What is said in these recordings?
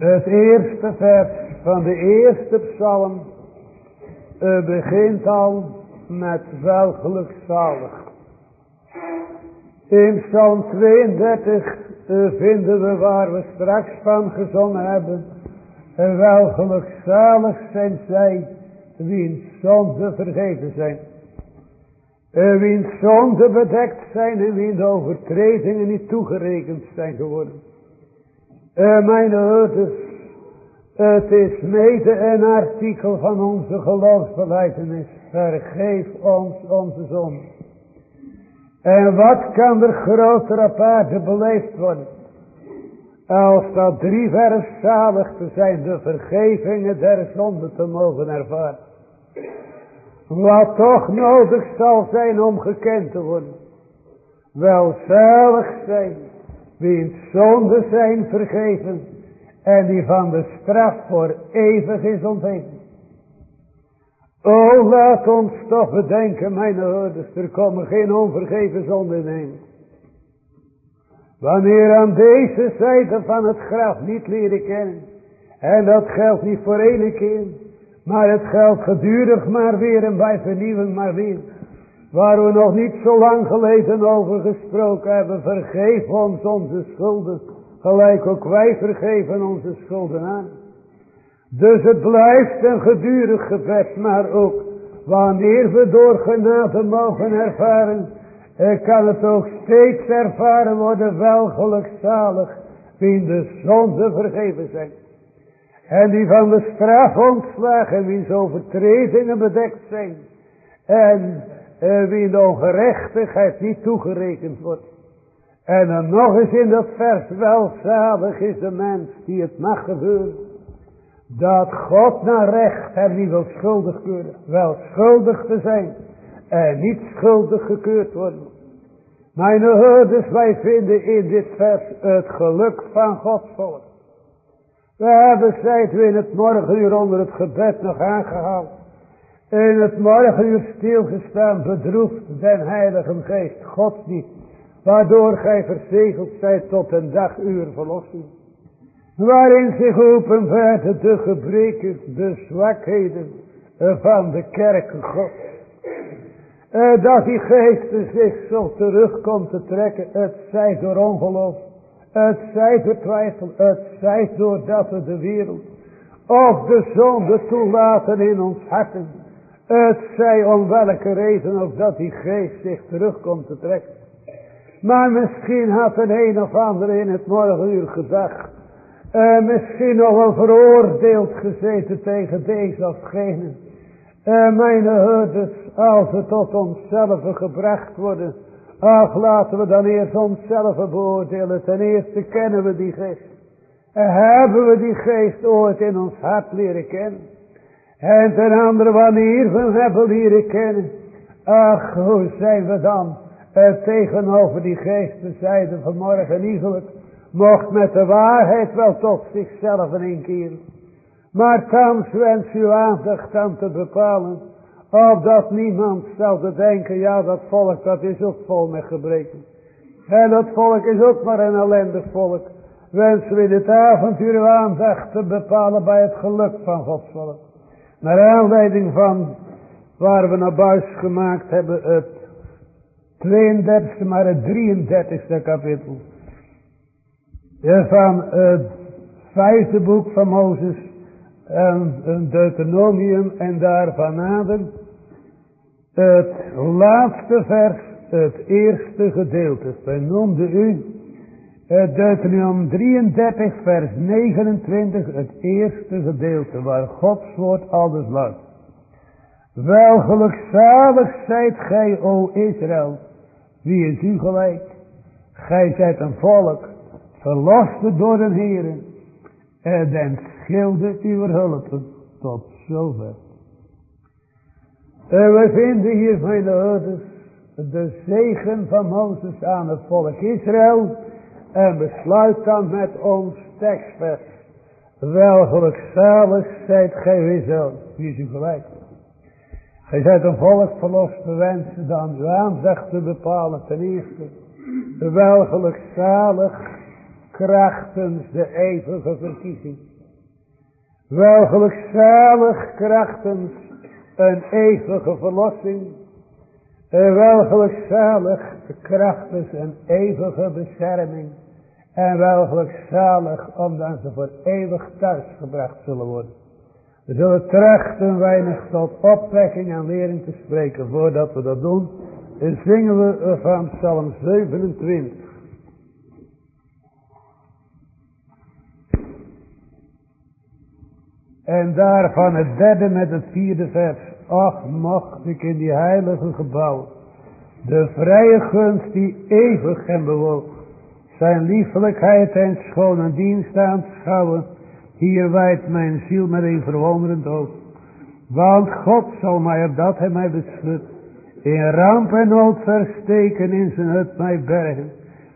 Het eerste vers van de eerste psalm uh, begint al met welgelukzalig. In psalm 32 uh, vinden we waar we straks van gezongen hebben. En welgelukzalig zijn zij wiens zonde vergeven zijn. En wiens zonde bedekt zijn en wiens overtredingen niet toegerekend zijn geworden. En mijn ouders, het is mede een artikel van onze geloofsbeleidenis. Vergeef ons onze zonde. En wat kan er groter op beleefd worden? Als dat drie vers zalig te zijn, de vergevingen der zonde te mogen ervaren. Wat toch nodig zal zijn om gekend te worden. Welzalig zijn, wiens zonde zijn vergeven en die van de straf voor eeuwig is ontheven. O laat ons toch bedenken, mijn hoorders, er komen geen onvergeven zonde in Wanneer aan deze zijde van het graf niet leren kennen. En dat geldt niet voor één keer. Maar het geldt gedurig maar weer en bij vernieuwing maar weer. Waar we nog niet zo lang geleden over gesproken hebben. Vergeef ons onze schulden. Gelijk ook wij vergeven onze schulden aan. Dus het blijft een gedurig gebed. Maar ook wanneer we door genade mogen ervaren. Kan het ook steeds ervaren worden wel gelukzalig. Wie de zonde vergeven zijn. En die van de straf ontslagen, wiens overtredingen bedekt zijn. En eh, wie de ongerechtigheid niet toegerekend wordt. En dan nog eens in dat vers, welzalig is de mens die het mag gebeuren. Dat God naar recht hem niet wil schuldig keuren. Wel schuldig te zijn en niet schuldig gekeurd worden. Mijn hoorders, wij vinden in dit vers het geluk van Gods volk. We hebben zijt we in het morgenuur onder het gebed nog aangehaald. In het morgenuur stilgestaan bedroefd den heilige geest God niet. Waardoor gij verzegeld zijt tot een daguur verlossing. Waarin zich openbaarden de gebreken, de zwakheden van de kerken God. Dat die geesten zich zo terugkomt te trekken, het zij door ongeloof het zij door twijfel, het zij doordat we de wereld of de zonde toelaten in ons harten. Het zij om welke reden ook dat die geest zich terugkomt te trekken. Maar misschien had een een of ander in het morgenuur gedacht. Uh, misschien nog wel veroordeeld gezeten tegen deze of gene. Uh, mijn herders, als we tot onszelf gebracht worden Ach, laten we dan eerst onszelf beoordelen. Ten eerste kennen we die geest. En hebben we die geest ooit in ons hart leren kennen. En ten andere wanneer we hebben leren kennen. Ach, hoe zijn we dan eh, tegenover die geest. We zeiden vanmorgen iegelijk. Mocht met de waarheid wel tot zichzelf in keer. Maar thans wens uw aandacht aan te bepalen Opdat niemand zou denken, ja dat volk dat is ook vol met gebreken. En dat volk is ook maar een ellendig volk. Wensen we dit avontuur uw aandacht te bepalen bij het geluk van Gods volk. Naar aanleiding van waar we naar buis gemaakt hebben het 32e maar het 33e kapitel. Van het vijfde boek van Mozes en een Deuteronomium en daarvan nader het laatste vers, het eerste gedeelte, vernoemde u het Deuteronomium 33 vers 29, het eerste gedeelte waar Gods woord alles luidt. Wel gelukzalig zijt gij, o Israël, wie is u gelijk? Gij zijt een volk, verlost door de Heeren, en den schilde uw hulpen tot zover. En we vinden hier, mijn ouders, de zegen van Mozes aan het volk Israël. En besluit dan met ons tekstvers. Wel gelukzalig zijt gij Israël. Wie is u gelijk? Gij zijt een volk verlost te wensen dan uw aandacht te bepalen ten eerste. Wel gelukzalig krachtens de eeuwige verkiezing Wel gelukzalig krachtens een eeuwige verlossing. En wel gelukzalig krachtens een eeuwige bescherming. En wel gelukzalig omdat ze voor eeuwig thuis gebracht zullen worden. We zullen trachten weinig tot opwekking en lering te spreken. Voordat we dat doen, zingen we van Psalm 27. En daarvan het derde met het vierde vers. Ach, mocht ik in die heilige gebouw. De vrije gunst die eeuwig hem bewoog. Zijn liefelijkheid en schone dienst aanschouwen. Hier wijdt mijn ziel met een verwonderend oog. Want God zal mij op dat hij mij beschut. In ramp en nood versteken in zijn hut mij bergen.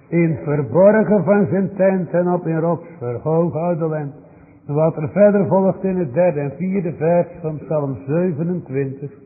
In verborgen van zijn tent en op in rots verhoog oude. Wat er verder volgt in het derde en vierde vers van Psalm 27.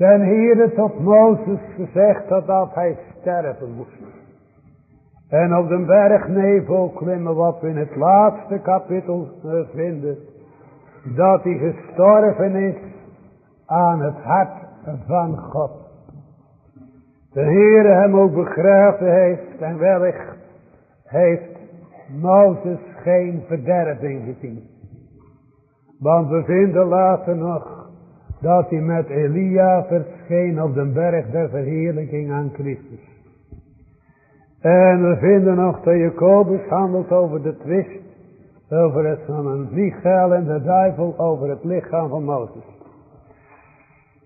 Ten Heere tot Mozes gezegd had dat hij sterven moest. En op de bergnevel klimmen wat we in het laatste kapitel vinden. Dat hij gestorven is aan het hart van God. De Heere hem ook begraven heeft en wellicht heeft Mozes geen verderving gezien. Want we vinden later nog dat hij met Elia verscheen op de berg der verheerlijking aan Christus. En we vinden nog dat Jacobus handelt over de twist, over het van een Michael en de duivel over het lichaam van Mozes.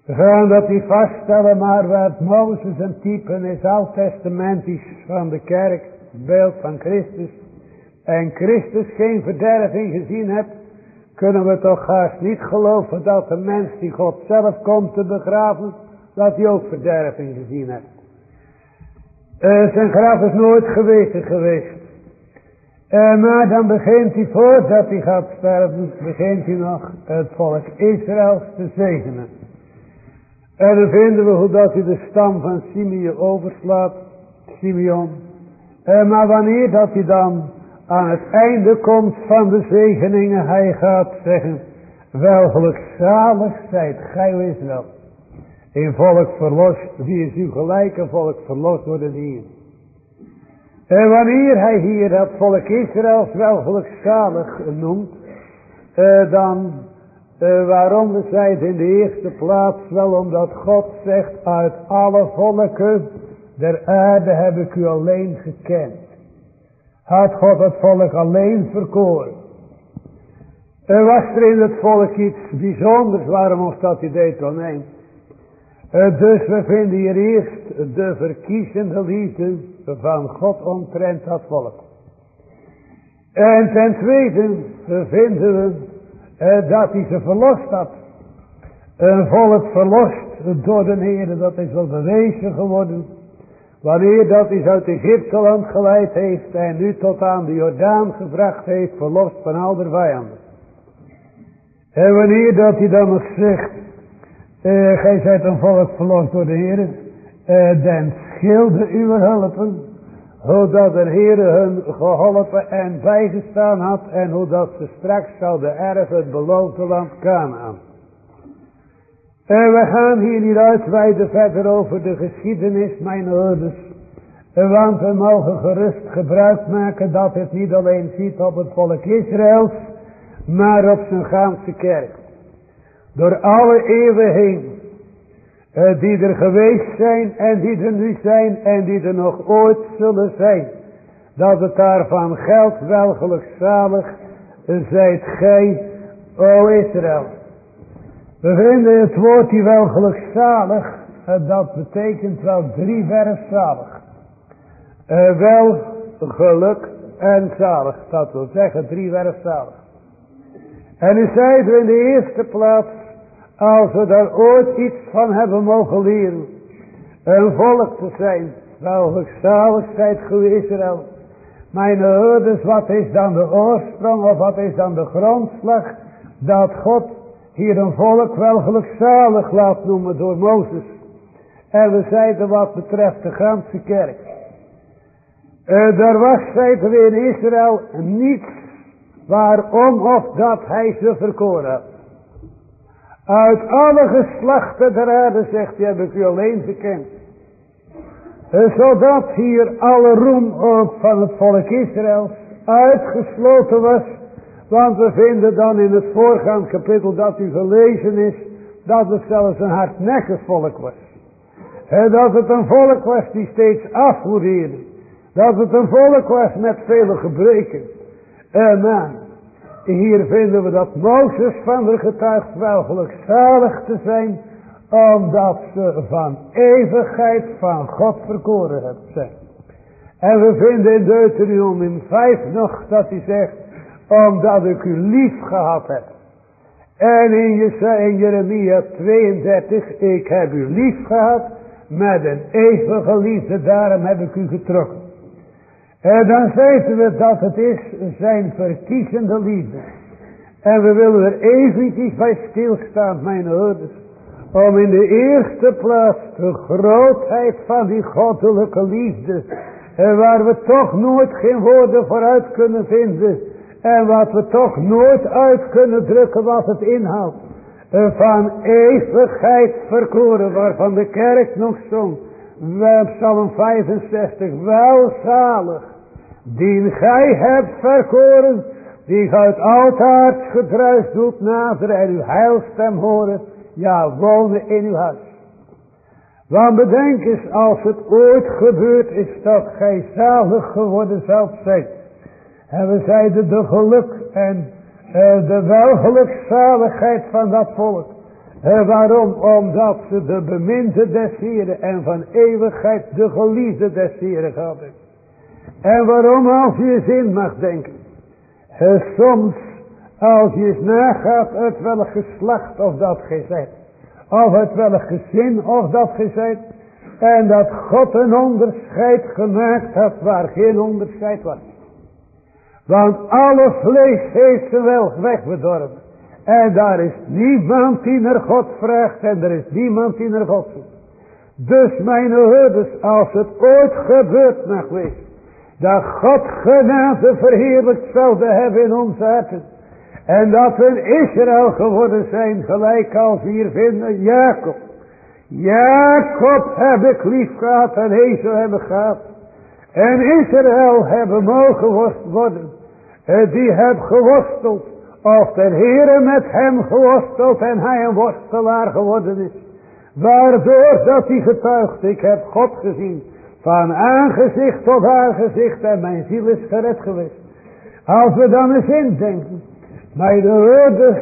We gaan dat niet vaststellen, maar wat Mozes een type is oud-testamentisch van de kerk, beeld van Christus. En Christus geen verderving gezien hebt, kunnen we toch haast niet geloven dat de mens die God zelf komt te begraven, dat hij ook verderving gezien heeft. Uh, zijn graf is nooit geweten geweest. Uh, maar dan begint hij voordat hij gaat sterven, begint hij nog het volk Israëls te zegenen. En dan vinden we hoe dat hij de stam van Simeon overslaat, Simeon. Uh, maar wanneer dat hij dan aan het einde komt van de zegeningen, hij gaat zeggen, wel zalig zijt gij Israël. Een volk verlost, wie is uw gelijke volk verlost worden hier. En wanneer hij hier dat volk Israëls wel zalig noemt, eh, dan uh, waarom we zijn in de eerste plaats wel omdat God zegt uit alle volken der aarde heb ik u alleen gekend had God het volk alleen verkoren. Er was er in het volk iets bijzonders, waarom of dat hij deed dan nee. Dus we vinden hier eerst de verkiezende liefde van God omtrent dat volk. En ten tweede vinden we eh, dat hij ze verlost had. Een volk verlost door de Heer, dat is wel bewezen geworden. Wanneer dat hij uit Egypte land geleid heeft en nu tot aan de Jordaan gebracht heeft, verlost van al de vijanden. En wanneer dat hij dan nog zegt, uh, gij zijt een volk verlost door de Heer, uh, dan schilde uw hulpen, Hoe dat de Heer hun geholpen en bijgestaan had. En hoe dat ze straks zouden erven het beloofde land Canaan. En we gaan hier niet uitweiden verder over de geschiedenis, mijn ouders. Want we mogen gerust gebruik maken dat het niet alleen ziet op het volk Israëls, maar op zijn ganse kerk. Door alle eeuwen heen, eh, die er geweest zijn en die er nu zijn en die er nog ooit zullen zijn. Dat het daarvan geldt wel gelukzalig, zijt gij, o Israël. We vinden het woord die wel gelukzalig, eh, dat betekent wel drie zalig. Uh, wel geluk en zalig, dat wil zeggen drie zalig. En u zei er in de eerste plaats, als we daar ooit iets van hebben mogen leren, een volk te zijn, wel zalig zijt ge Israël. Mijn hoorders, wat is dan de oorsprong of wat is dan de grondslag dat God hier een volk wel gelukzalig laat noemen door Mozes. En we zeiden wat betreft de ganse kerk. Er was, zeiden in Israël, niets waarom of dat hij ze verkoren had. Uit alle geslachten der aarde, zegt hij, heb ik u alleen gekend. Uh, zodat hier alle roem ook van het volk Israël uitgesloten was want we vinden dan in het voorgaand kapitel dat u gelezen is, dat het zelfs een hardnekkig volk was. En dat het een volk was die steeds afvoerde. Dat het een volk was met vele gebreken. En hier vinden we dat Mozes van de getuigd wel gelukzalig te zijn, omdat ze van eeuwigheid van God verkoren hebben zijn. En we vinden in Deuteronomium 5 nog dat hij zegt, omdat ik u lief gehad heb. En in, in Jeremia 32, ik heb u lief gehad, met een eeuwige liefde, daarom heb ik u getrokken. En dan weten we dat het is zijn verkiezende liefde. En we willen er eventjes bij stilstaan, mijn ouders. Om in de eerste plaats de grootheid van die goddelijke liefde. En waar we toch nooit geen woorden vooruit kunnen vinden. En wat we toch nooit uit kunnen drukken wat het inhoudt. Van eeuwigheid verkoren waarvan de kerk nog zong. Psalm 65. Welzalig. Die gij hebt verkoren. Die uit altijd gedruis doet naderen en uw heilstem horen. Ja, wonen in uw huis. Want bedenk eens als het ooit gebeurd is dat gij zalig geworden zult zijn. En we zeiden de geluk en uh, de welgelukzaligheid van dat volk. Uh, waarom? Omdat ze de beminde des Heren en van eeuwigheid de geliefde des Heren hadden. En waarom als je eens in mag denken. Uh, soms als je eens nagaat uit welk geslacht of dat gezet. Of uit welk gezin of dat gezet. En dat God een onderscheid gemaakt had waar geen onderscheid was. Want alle vlees heeft ze wel wegbedorven. En daar is niemand die naar God vraagt en er is niemand die naar God zoekt. Dus mijn herders, als het ooit gebeurd mag wezen, dat God genade verheerlijkt zouden hebben in onze harten. En dat we Israël geworden zijn, gelijk als hier vinden, Jacob. Jacob heb ik lief gehad en Ezel hebben gehad. En Israël hebben mogen worden. Die heb geworsteld. Of de Heere met hem geworsteld en hij een worstelaar geworden is. Waardoor dat hij getuigt, ik heb God gezien. Van aangezicht tot aangezicht en mijn ziel is gered geweest. Als we dan eens indenken. Mijn woorden,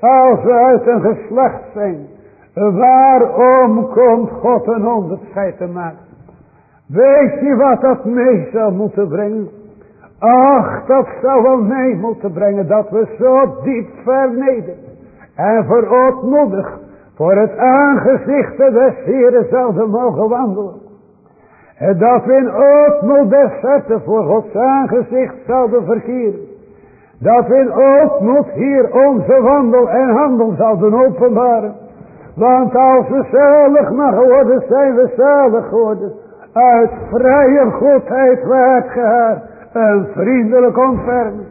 als we uit een geslacht zijn. Waarom komt God een onderscheid te maken? Weet je wat dat mee zou moeten brengen? Ach, dat zou wel mee moeten brengen dat we zo diep vernederd en verootmoedig voor het aangezicht des Heeren zouden mogen wandelen. En dat we in ootmoed des voor Gods aangezicht zouden verkeren. Dat we in ootmoed hier onze wandel en handel zouden openbaren. Want als we zalig mag worden, zijn we zalig geworden. uit vrije godheid werd gehaard een vriendelijk ontfermen.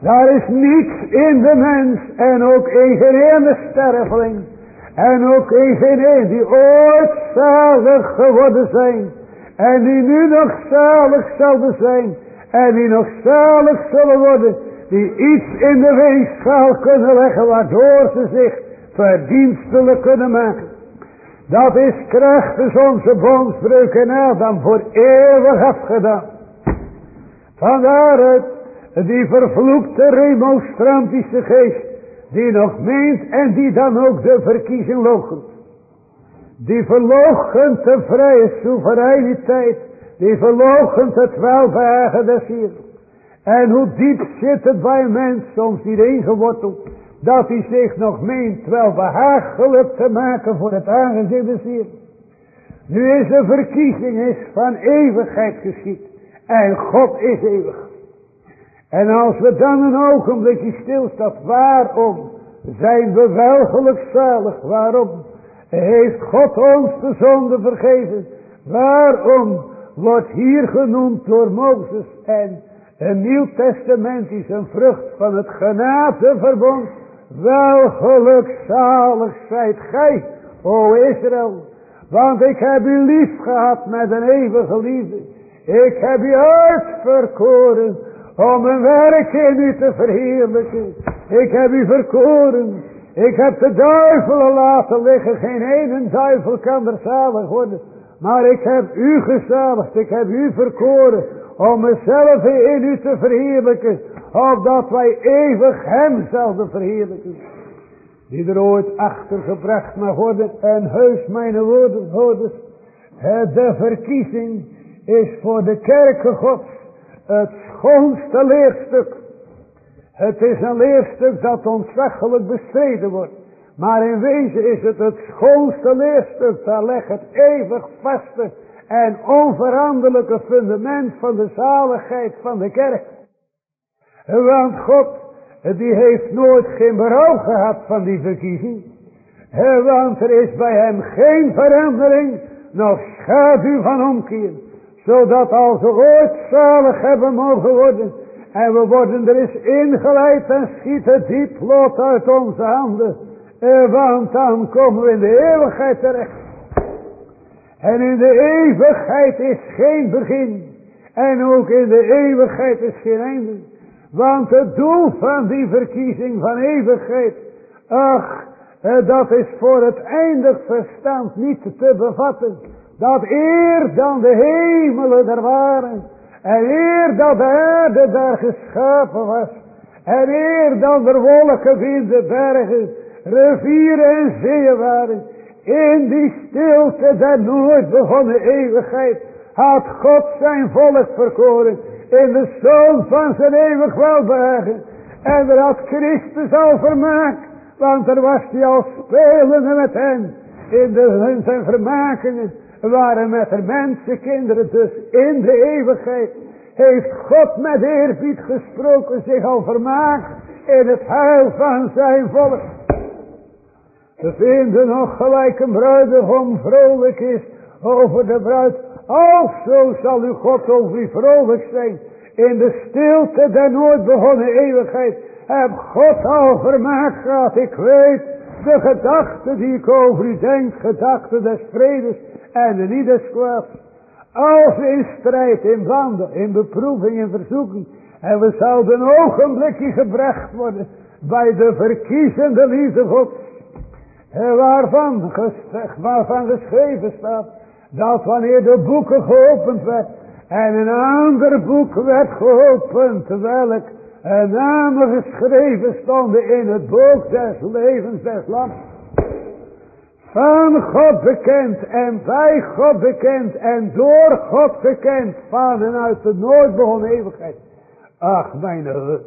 Daar is niets in de mens en ook in geen ene en ook in geen een die ooit zalig geworden zijn en die nu nog zalig zouden zijn en die nog zalig zullen worden die iets in de weegschaal kunnen leggen waardoor ze zich verdienstelijk kunnen maken. Dat is krachtens onze bondsbreuk en Adam voor eeuwig afgedaan. Vandaar het, die vervloekte remonstrantische geest, die nog meent en die dan ook de verkiezing loochent. Die verloochent de vrije soevereiniteit, die verloochent het welbehagen des hier. En hoe diep zit het bij een mens soms niet ingeworteld, dat hij zich nog meent wel te maken voor het aangezicht des hier. Nu is de verkiezing is van eeuwigheid geschied. En God is eeuwig. En als we dan een ogenblikje stilstaan, waarom zijn we wel zalig? Waarom heeft God ons de zonde vergeven? Waarom wordt hier genoemd door Mozes en een nieuw testament is een vrucht van het genadeverbond. Wel gelukzalig zijt gij, o Israël. Want ik heb u lief gehad met een eeuwige liefde. Ik heb u uitverkoren om een werk in u te verheerlijken. Ik heb u verkoren. Ik heb de duivelen laten liggen. Geen ene duivel kan er zalig worden. Maar ik heb u gezaligd. Ik heb u verkoren. Om mezelf in u te verheerlijken. Opdat wij eeuwig hem zouden verheerlijken. Die er ooit achtergebracht mag worden. En heus mijn woorden, woorden. De verkiezing is voor de kerken gods het schoonste leerstuk. Het is een leerstuk dat ontzaglijk bestreden wordt. Maar in wezen is het het schoonste leerstuk. Daar legt het eeuwig vaste en onveranderlijke fundament van de zaligheid van de kerk. Want God, die heeft nooit geen berouw gehad van die verkiezing. Want er is bij hem geen verandering, nog schaduw van omkeer. Zodat als we ooit zalig hebben mogen worden. En we worden er eens ingeleid en schieten diep lot uit onze handen. Want dan komen we in de eeuwigheid terecht. En in de eeuwigheid is geen begin. En ook in de eeuwigheid is geen einde. Want het doel van die verkiezing van eeuwigheid. Ach, dat is voor het eindig verstand niet te bevatten. Dat eer dan de hemelen er waren. En eer dat de aarde daar geschapen was. En eer dan er wolken in de bergen, rivieren en zeeën waren. In die stilte der nooit begonnen eeuwigheid had God zijn volk verkoren. In de zoon van zijn eeuwig welbehagen. En er had Christus al vermaakt. Want er was hij al spelende met hen. In, de, zijn vermakingen waren met de mensenkinderen dus in de eeuwigheid. Heeft God met eerbied gesproken zich al vermaakt in het huil van zijn volk. We vinden nog gelijk een bruidegom vrolijk is over de bruid. Alzo zal uw God over u vrolijk zijn. In de stilte der nooit begonnen eeuwigheid. Heb God al vermaakt gehad. Ik weet de gedachten die ik over u denk. Gedachten des vredes en de niet des. Als in strijd, in banden, in beproeving, in verzoeking. En we zouden een ogenblikje gebracht worden bij de verkiezende liefde God. Waarvan, waarvan geschreven staat dat wanneer de boeken geopend werd en een ander boek werd geopend, welk een namen geschreven stonden in het boek des levens des lands van God bekend en bij God bekend en door God gekend, vader uit de nooit begonnen eeuwigheid. Ach, mijn rug,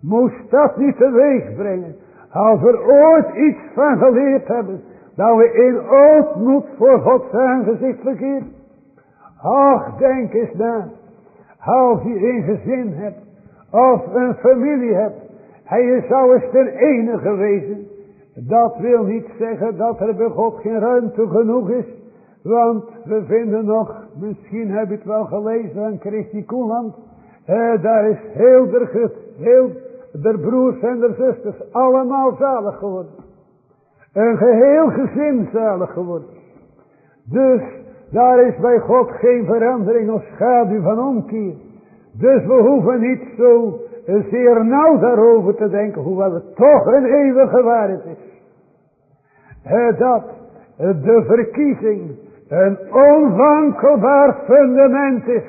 moest dat niet teweeg brengen, als we ooit iets van geleerd hebben, dat we in ootmoed voor Gods aangezicht verkeerd. Ach, denk eens na, als je een gezin hebt, of een familie hebt, en je zou eens ten enige wezen, dat wil niet zeggen dat er bij God geen ruimte genoeg is. Want we vinden nog, misschien heb je het wel gelezen aan Christi Koeland. Eh, daar is heel de, heel de broers en de zusters allemaal zalig geworden. Een geheel gezin zalig geworden. Dus daar is bij God geen verandering of schaduw van omkeer. Dus we hoeven niet zo zeer nauw daarover te denken, hoewel het toch een eeuwige waarheid is. Eh, dat de verkiezing een onwankelbaar fundament is.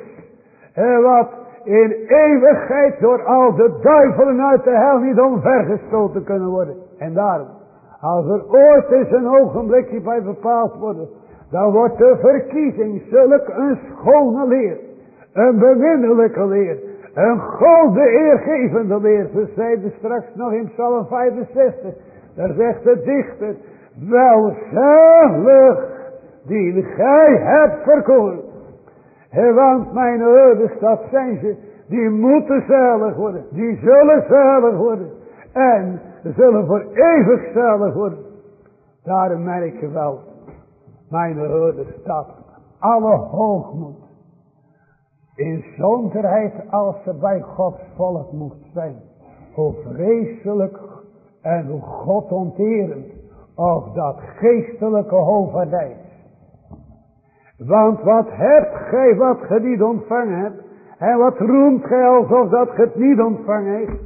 Eh, wat in eeuwigheid door al de duivelen uit de hel niet omvergestoten kunnen worden. En daarom, als er ooit eens een ogenblikje bij bepaald worden, dan wordt de verkiezing zulk een schone leer, een beminnelijke leer, een golden eergevende leer. Ze zeiden straks nog in Psalm 65, daar zegt de dichter, welzalig die gij hebt verkoren. Want mijn ouders, dat zijn ze, die moeten zalig worden. Die zullen zalig worden. En zullen voor eeuwig zalig worden. Daarom merk je wel, mijn ouders, dat alle hoogmoed in zonderheid als ze bij Gods volk moest zijn. Hoe vreselijk en hoe godonterend of dat geestelijke hoofdvaardij want wat hebt gij wat ge niet ontvangen hebt? En wat roemt gij alsof dat ge het niet ontvangen heeft?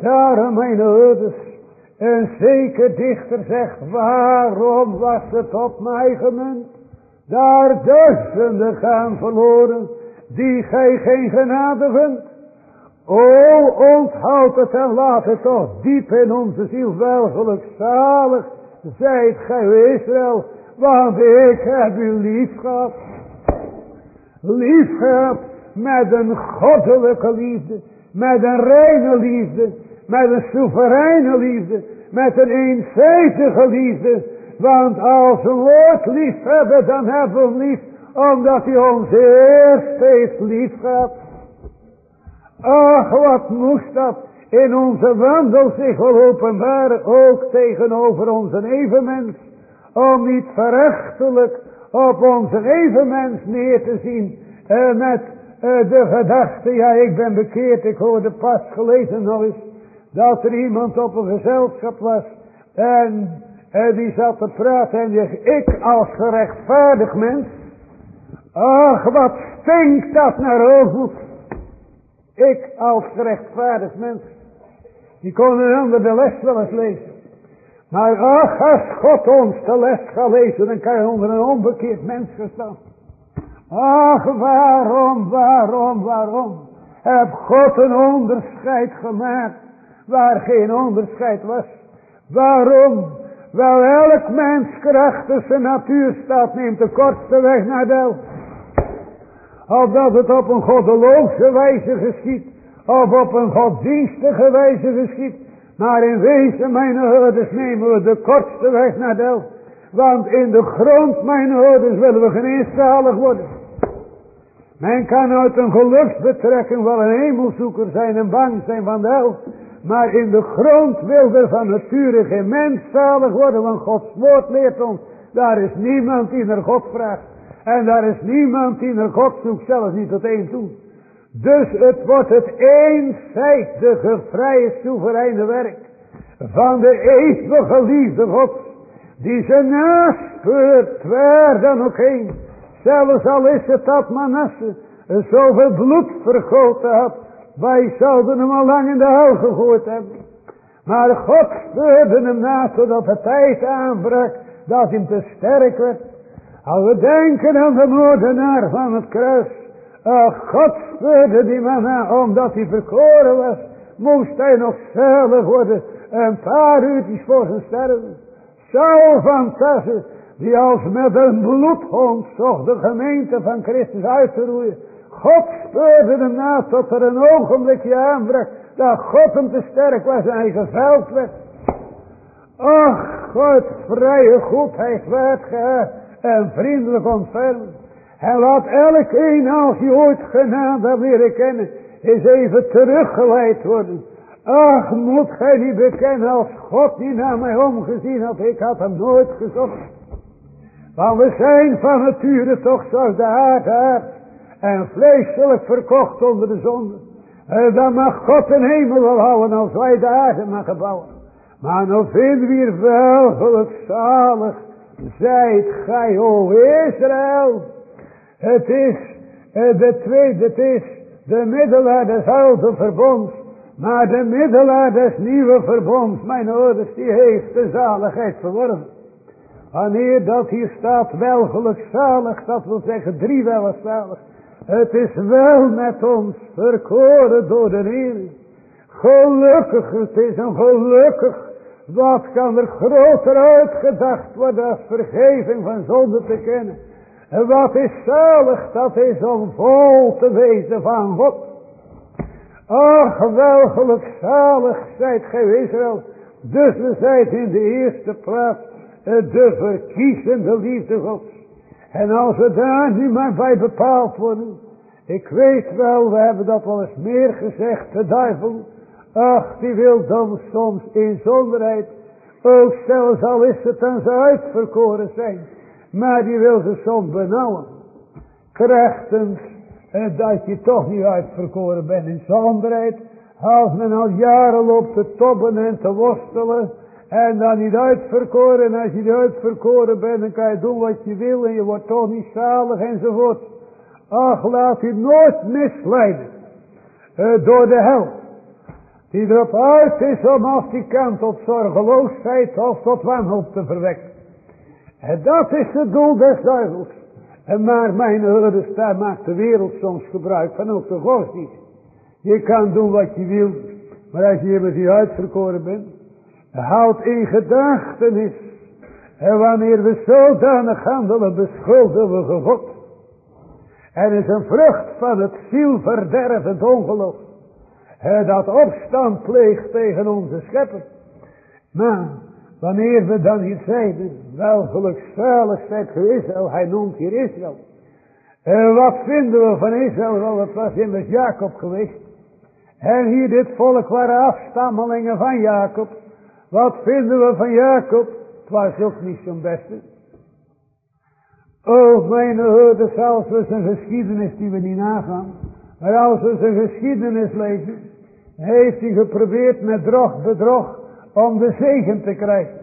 Daarom mijn ouders, een zeker dichter zegt, waarom was het op mij gemunt? Daar duizenden gaan verloren, die gij geen genade vindt. O, onthoud het en laat het toch diep in onze ziel wel gelukzalig, zijt gij Israël, want ik heb u lief gehad. Lief gehad met een goddelijke liefde. Met een reine liefde. Met een soevereine liefde. Met een eenzijdige liefde. Want als we woord lief hebben, dan hebben we lief. Omdat hij ons eerst heeft lief gehad. Ach, wat moest dat in onze wandel zich wel openbaren. Ook tegenover onze evenmens om niet verechtelijk op onze evenmens neer te zien uh, met uh, de gedachte, ja ik ben bekeerd, ik hoorde pas gelezen nog eens, dat er iemand op een gezelschap was en uh, die zat te praten en die ik als gerechtvaardig mens, ach wat stinkt dat naar hoogmoed. Ik als gerechtvaardig mens, die kon een ander de les wel eens lezen. Maar ach, als God ons de les gaat lezen, dan kan je onder een onbekeerd mens gestaan. Ach, waarom, waarom, waarom? Heb God een onderscheid gemaakt waar geen onderscheid was? Waarom? Wel elk mens krachtens zijn natuurstaat neemt de kortste weg naar de hel. Of dat het op een goddeloze wijze geschiet, of op een godsdienstige wijze geschiet. Maar in wezen, mijn ouders, nemen we de kortste weg naar Del. Want in de grond, mijn ouders, willen we geen worden. Men kan uit een geluksbetrekking wel een hemelzoeker zijn en bang zijn van de hel. Maar in de grond wil van nature geen mens zalig worden. Want Gods woord leert ons. Daar is niemand die naar God vraagt. En daar is niemand die naar God zoekt. Zelfs niet tot één toe. Dus het wordt het eenzijdige vrije soevereine werk van de eeuwige liefde God. Die ze naspeurt waar dan ook. Zelfs al is het dat Manasse zoveel bloed vergoten had. Wij zouden hem al lang in de hel gegooid hebben. Maar God speurde hem na zodat de tijd aanbrak dat hij te sterk werd. Als we denken aan de moordenaar van het kruis. Ach, God speurde die man aan, omdat hij verkoren was. Moest hij nog zalig worden. Een paar uurtjes voor zijn sterven. Van Tassen, die als met een bloedhond zocht de gemeente van Christus uit te roeien. God speurde hem na tot er een ogenblikje aanbrak. Dat God hem te sterk was en hij geveld werd. Ach, God, vrije goedheid werd gehad en vriendelijk ontfermd. En laat elk een als je ooit genade leren kennen, is even teruggeleid worden. Ach, moet gij niet bekennen als God die naar mij omgezien had, ik had hem nooit gezocht. Want we zijn van nature toch zoals de aardaard. En vleeselijk verkocht onder de zonde. Dan mag God een hemel wel houden als wij de aarde mogen bouwen. Maar nou vinden we hier wel gelukzalig. Zijt gij, o Israël. Het is eh, de tweede, het is de middelaar des oude verbonds. Maar de middelaar des nieuwe verbonds, mijn ouders, die heeft de zaligheid verworven. Wanneer dat hier staat wel gelukzalig, dat wil zeggen drie welzalig. Het is wel met ons verkoren door de Heer. Gelukkig, het is een gelukkig. Wat kan er groter uitgedacht worden als vergeving van zonde te kennen. En wat is zalig, dat is om vol te wezen van God. Ach, wel gelukzalig zijt gij Israël. Dus we zijt in de eerste plaats de verkiezende liefde Gods. En als we daar nu maar bij bepaald worden. Ik weet wel, we hebben dat wel eens meer gezegd. De duivel, ach, die wil dan soms in zonderheid. Ook zelfs al is het dan ze uitverkoren zijn. Maar die wil ze soms benauwen. Krachtens en dat je toch niet uitverkoren bent in zonderheid. Als men al jaren loopt te tobben en te worstelen. En dan niet uitverkoren. En als je niet uitverkoren bent, dan kan je doen wat je wil. En je wordt toch niet zalig enzovoort. Ach, laat u nooit misleiden. Uh, door de hel. Die erop uit is om als die kan tot zorgeloosheid of tot wanhoop te verwekken. En dat is het doel des duivels. En maar mijn herders, daar maakt de wereld soms gebruik van, ook de godsdienst. Je kan doen wat je wil, maar als je met die uitverkoren bent, houd in gedachtenis. En wanneer we zodanig handelen, beschuldigen we God. En is een vrucht van het zielverdervend ongeloof. Dat opstand pleegt tegen onze schepper. Maar wanneer we dan hier zeiden, wel gelukzalig zijt ge Israël, hij noemt hier Israël. En wat vinden we van Israël? Wel, het was immers Jacob geweest. En hier dit volk waren afstammelingen van Jacob. Wat vinden we van Jacob? Het was ook niet zo'n beste. Oh, mijn hoorders, als we zijn geschiedenis die we niet nagaan. Maar als we zijn geschiedenis lezen. Heeft hij geprobeerd met drog bedrog om de zegen te krijgen.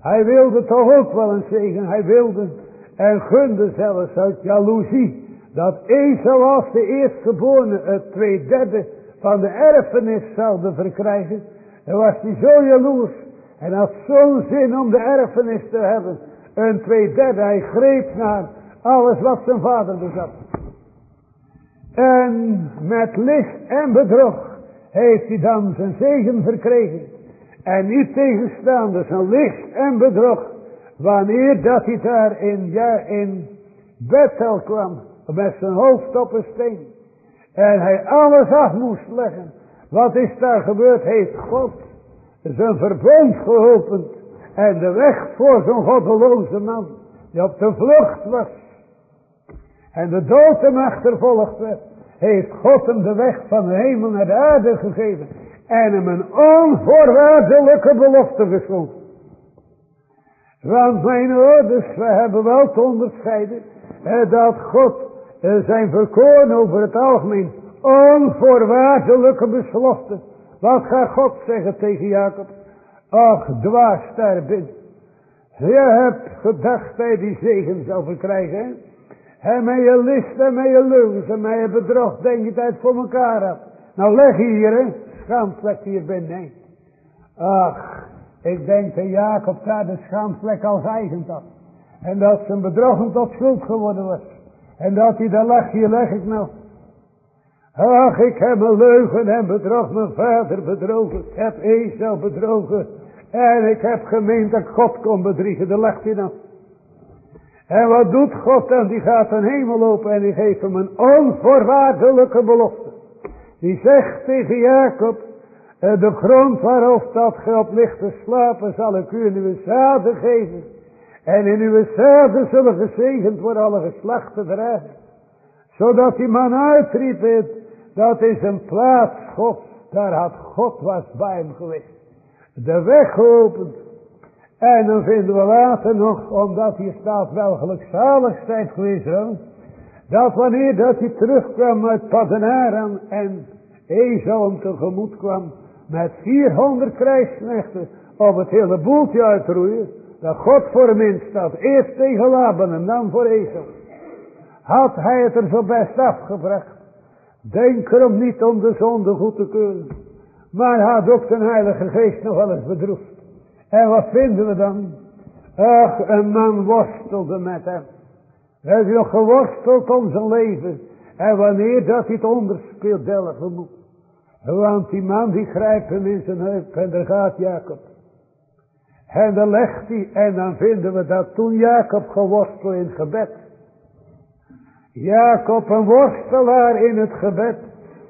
Hij wilde toch ook wel een zegen. Hij wilde en gunde zelfs uit jaloezie. Dat Esau als de eerstgeborene het twee derde van de erfenis zouden verkrijgen. Dan was hij zo jaloers. En had zo'n zin om de erfenis te hebben. Een twee derde. Hij greep naar alles wat zijn vader bezat. En met licht en bedrog heeft hij dan zijn zegen verkregen. En niet tegenstaande zijn licht en bedrog. Wanneer dat hij daar in, ja, in Bethel kwam. Met zijn hoofd op een steen. En hij alles af moest leggen. Wat is daar gebeurd? Heeft God zijn verbond geopend. En de weg voor zo'n goddeloze man. Die op de vlucht was. En de dood hem achtervolgd werd. Heeft God hem de weg van de hemel naar de aarde gegeven. En hem een onvoorwaardelijke belofte geschonken. Want mijn ouders, we hebben wel te onderscheiden. dat God eh, zijn verkoren over het algemeen onvoorwaardelijke besloten. Wat gaat God zeggen tegen Jacob? Ach, dwaas daar bent. Je hebt gedacht dat die zegen zou verkrijgen. En met je list en met je leugens en met je bedrog denk je het voor elkaar af. Nou leg hier, hè. Schaamvlek hier binnen. Ach, ik denk dat Jacob daar de schaamvlek als eigen had. En dat zijn bedrog tot schuld geworden was. En dat hij daar lag, hier leg ik nou. Ach, ik heb een leugen en bedrog mijn vader bedrogen. Ik heb Esau bedrogen. En ik heb gemeend dat God kon bedriegen. Daar lag hij nou. En wat doet God dan? Die gaat een hemel open en die geeft hem een onvoorwaardelijke belofte. Die zegt tegen Jacob, eh, de grond waarop dat geld ligt te slapen zal ik u in uw zaden geven. En in uw zaden zullen gezegend worden alle geslachten der Zodat die man uitriep, dat is een plaats God. Daar had God was bij hem geweest. De weg geopend. En dan vinden we later nog, omdat hier staat wel gelukzaligheid geweest, dat wanneer dat hij terugkwam uit Padanaram en Ezo hem tegemoet kwam met 400 krijgsknechten om het hele boeltje uit te roeien, dat God voor hem in staat, eerst tegen Laban en dan voor Ezo. Had hij het er zo best afgebracht. Denk erom niet om de zonde goed te keuren. Maar had ook de Heilige Geest nog wel eens bedroefd. En wat vinden we dan? Ach, een man worstelde met hem. Hij heeft nog geworsteld om zijn leven. En wanneer dat hij het onderspeelt, delven moet. Want die man die grijpt hem in zijn heup en daar gaat Jacob. En dan legt hij en dan vinden we dat toen Jacob geworsteld in gebed. Jacob een worstelaar in het gebed.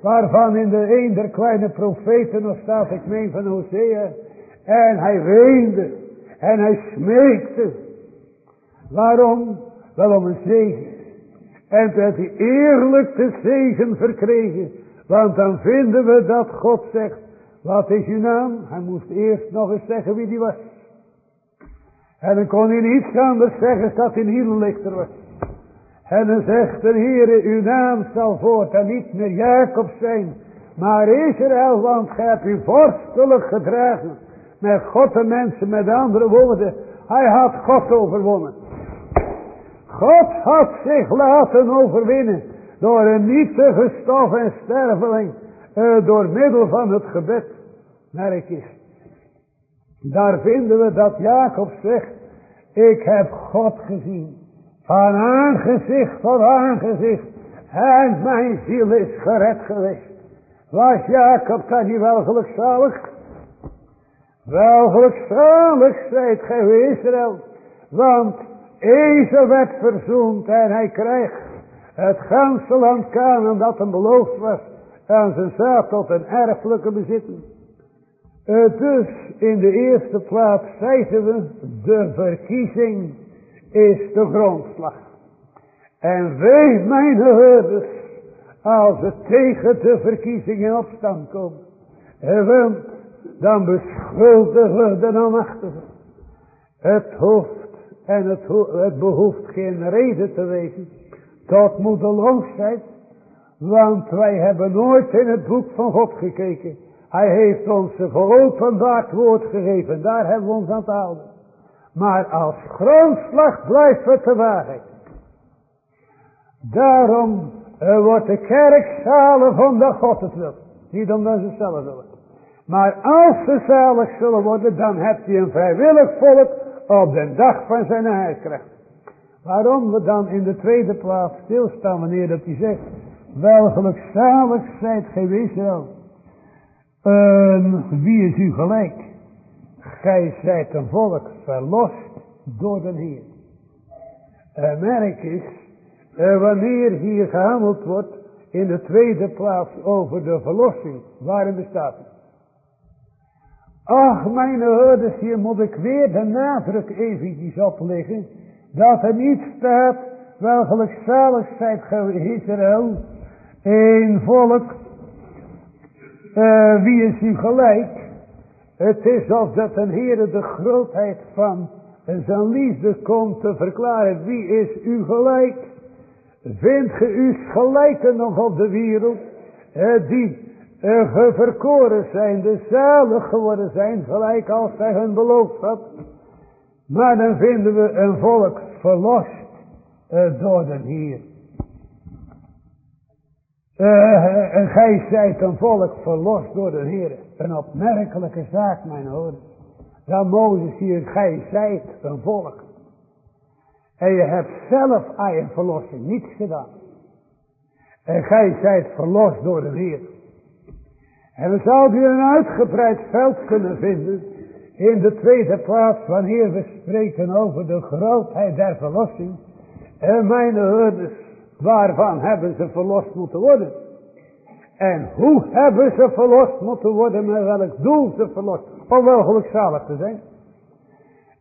Waarvan in de een der kleine profeten nog staat, ik meen van Hosea. En hij weende. En hij smeekte. Waarom? Wel om een zegen. En heeft hij eerlijk de zegen verkregen. Want dan vinden we dat God zegt. Wat is uw naam? Hij moest eerst nog eens zeggen wie die was. En dan kon hij niets anders zeggen dat hij een lichter was. En dan zegt de Heer, uw naam zal voortaan niet meer Jacob zijn, maar Israël, want gij hebt u vorstelijk gedragen. Met God en mensen, met andere woorden, hij had God overwonnen. God had zich laten overwinnen door een nietige stof en sterveling, uh, door middel van het gebed. Merk eens, daar vinden we dat Jacob zegt, ik heb God gezien. Van aangezicht tot aangezicht. En mijn ziel is gered geweest. Was Jacob dan niet wel gelukzalig? Wel gelukzalig zijt gij Israël. Want Ezel werd verzoend en hij krijgt het ganse land Canaan dat hem beloofd was. En zijn zaad tot een erfelijke bezitting. Dus in de eerste plaats zeiden we de verkiezing is de grondslag. En wij, mijn herders, als het tegen de verkiezing in opstand komt, dan beschuldigen we de almachtige. Het hoeft en het, behoeft geen reden te wezen tot moedeloosheid, want wij hebben nooit in het boek van God gekeken. Hij heeft ons een geopenbaard woord gegeven, daar hebben we ons aan te houden. Maar als grondslag blijft het de waarheid. Daarom uh, wordt de kerk zalig omdat God het wil. Niet omdat ze zelf willen. Maar als ze zalig zullen worden, dan hebt hij een vrijwillig volk op de dag van zijn heilkracht. Waarom we dan in de tweede plaats stilstaan wanneer dat hij zegt, wel gelukzalig zijt gij. Uh, wie is u gelijk? Gij zijt een volk verlost door de Heer. Merk eens, uh, wanneer hier gehandeld wordt in de tweede plaats over de verlossing, waarin bestaat het? Ach, mijn hoorders, hier moet ik weer de nadruk eventjes opleggen, dat er niet staat, wel gelukzalig zijt Israël, een volk, uh, wie is u gelijk? Het is alsof dat een Heer de grootheid van zijn liefde komt te verklaren. Wie is u gelijk? Vindt ge u gelijken nog op de wereld? Eh, die eh, verkoren zijn, de zalig geworden zijn, gelijk als hij hun beloofd had. Maar dan vinden we een volk verlost eh, door de Heer. En gij zijt een volk verlost door de Heer. Een opmerkelijke zaak, mijn hoor. Dan Mozes hier, gij zijt een volk. En je hebt zelf aan je verlossing niets gedaan. En gij zijt verlost door de Heer. En we zouden hier een uitgebreid veld kunnen vinden. In de tweede plaats wanneer we spreken over de grootheid der verlossing. En mijn hoorders, waarvan hebben ze verlost moeten worden? En hoe hebben ze verlost moeten worden, met welk doel ze verlost, om wel gelukzalig te zijn.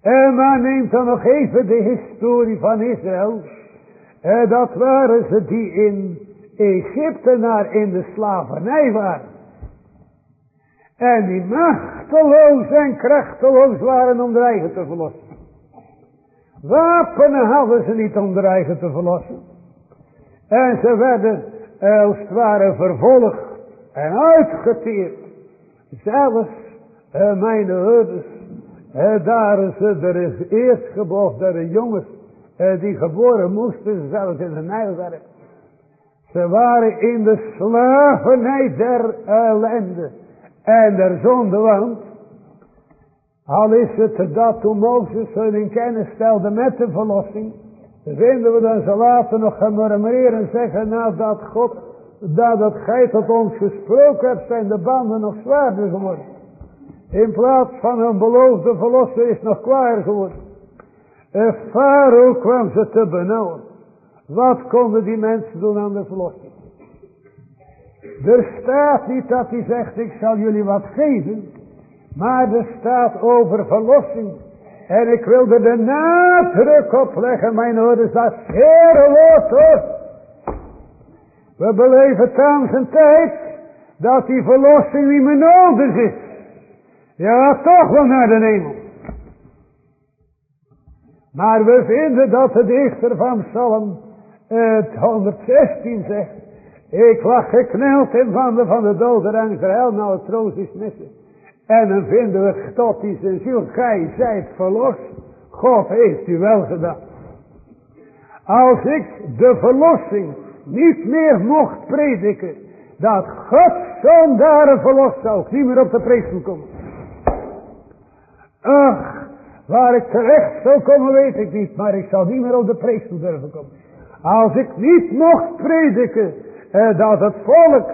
En maar neemt dan nog even de historie van Israël. En dat waren ze die in Egypte naar in de slavernij waren. En die machteloos en krachteloos waren om de eigen te verlossen. Wapenen hadden ze niet om de eigen te verlossen. En ze werden als het ware vervolgd en uitgeteerd. Zelfs uh, mijn herders, uh, daar is is eerstgeboren jongens die geboren moesten, zelfs in de Nijlwerk. Ze waren in de slavernij der ellende en der zonde, want al is het dat toen Mozes hun in kennis stelde met de verlossing, vinden we dat ze later nog gaan murmureren en zeggen, nadat God, nadat gij tot ons gesproken hebt, zijn de banden nog zwaarder geworden. In plaats van een beloofde verlosser is nog kwaaier geworden. En Farao kwam ze te benauwen. Wat konden die mensen doen aan de verlossing? Er staat niet dat hij zegt, ik zal jullie wat geven. Maar er staat over verlossing. En ik wilde de nadruk opleggen, mijn ouders, dat Heere woord hoor. We beleven thans een tijd dat die verlossing niet meer nodig is. Ja, toch wel naar de hemel. Maar we vinden dat de dichter van Psalm het 116 zegt. Ik lag gekneld in banden van de dode en verhel, nou het troost is missen. En dan vinden we tot die zijn ziel, gij zijt verlost. God heeft u wel gedaan. Als ik de verlossing niet meer mocht prediken, dat God zondaren verlost zou ik niet meer op de preek komen. Ach, waar ik terecht zou komen weet ik niet, maar ik zal niet meer op de preek durven komen. Als ik niet mocht prediken, eh, dat het volk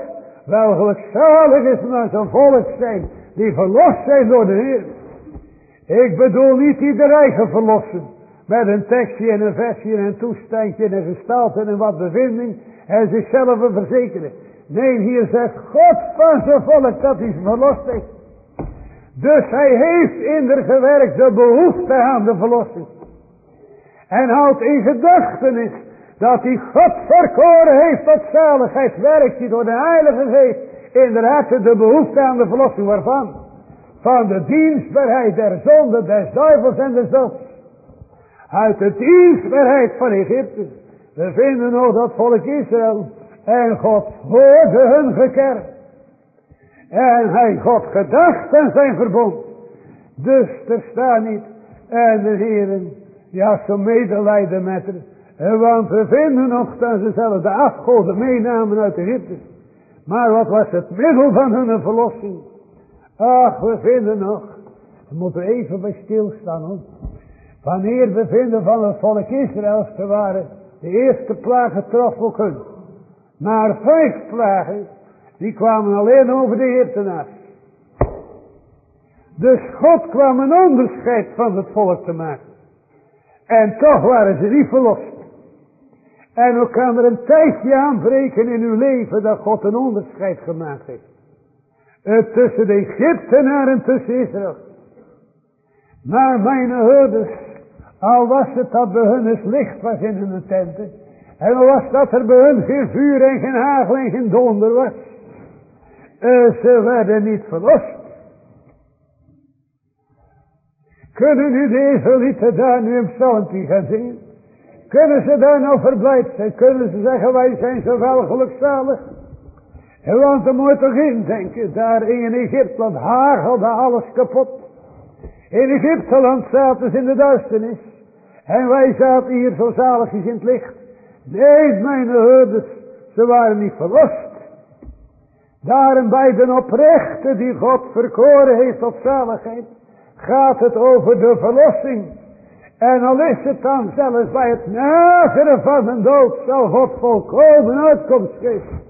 wel gelukzalig is, maar zo'n volk zijn die verlost zijn door de Heer. Ik bedoel niet ieder eigen verlossen. Met een tekstje en een versje en een toestandje en een gestalte en wat bevinding. En zichzelf verzekeren. Nee, hier zegt God van zijn volk dat hij verlost heeft. Dus hij heeft in de gewerkt de behoefte aan de verlossing. En houdt in gedachtenis dat hij God verkoren heeft tot zaligheid. Werkt hij door de Heilige Geest in de behoefte aan de verlossing waarvan? Van de dienstbaarheid der zonde, des duivels en des. Uit de dienstbaarheid van Egypte. We vinden nog dat volk Israël. En God hoorde hun gekerkt. En hij God gedacht aan zijn verbond. Dus er staat niet. En de heren, ja, zo medelijden met haar. Want we vinden nog dat ze zelf de afgoden meenamen uit Egypte. Maar wat was het middel van hun verlossing? Ach, we vinden nog. We moeten even bij stilstaan hoor. Wanneer we vinden van het volk Israël te waren. De eerste plagen trof ook hun. Maar vijf plagen die kwamen alleen over de Heertenaars. Dus God kwam een onderscheid van het volk te maken. En toch waren ze niet verlost. En ook kan er een tijdje aanbreken in uw leven dat God een onderscheid gemaakt heeft. Het tussen de Egyptenaren en tussen Israël. Maar mijn herders, al was het dat bij hun het licht was in hun tenten. En al was dat er bij hun geen vuur en geen hagel en geen donder was. Uh, ze werden niet verlost. Kunnen nu de Israëlieten daar nu een psalmpje gaan zingen? Kunnen ze daar nou verblijd zijn? Kunnen ze zeggen wij zijn zo wel gelukzalig? Want er moet toch indenken, daar in Egypteland hagelde alles kapot. In Egypteland zaten ze in de duisternis. En wij zaten hier zo zaligjes in het licht. Nee, mijn herders, ze waren niet verlost. Daarom bij de oprechte die God verkoren heeft tot zaligheid, gaat het over de verlossing. En al is het dan zelfs bij het nageren van een dood, zal God volkomen uitkomst geven.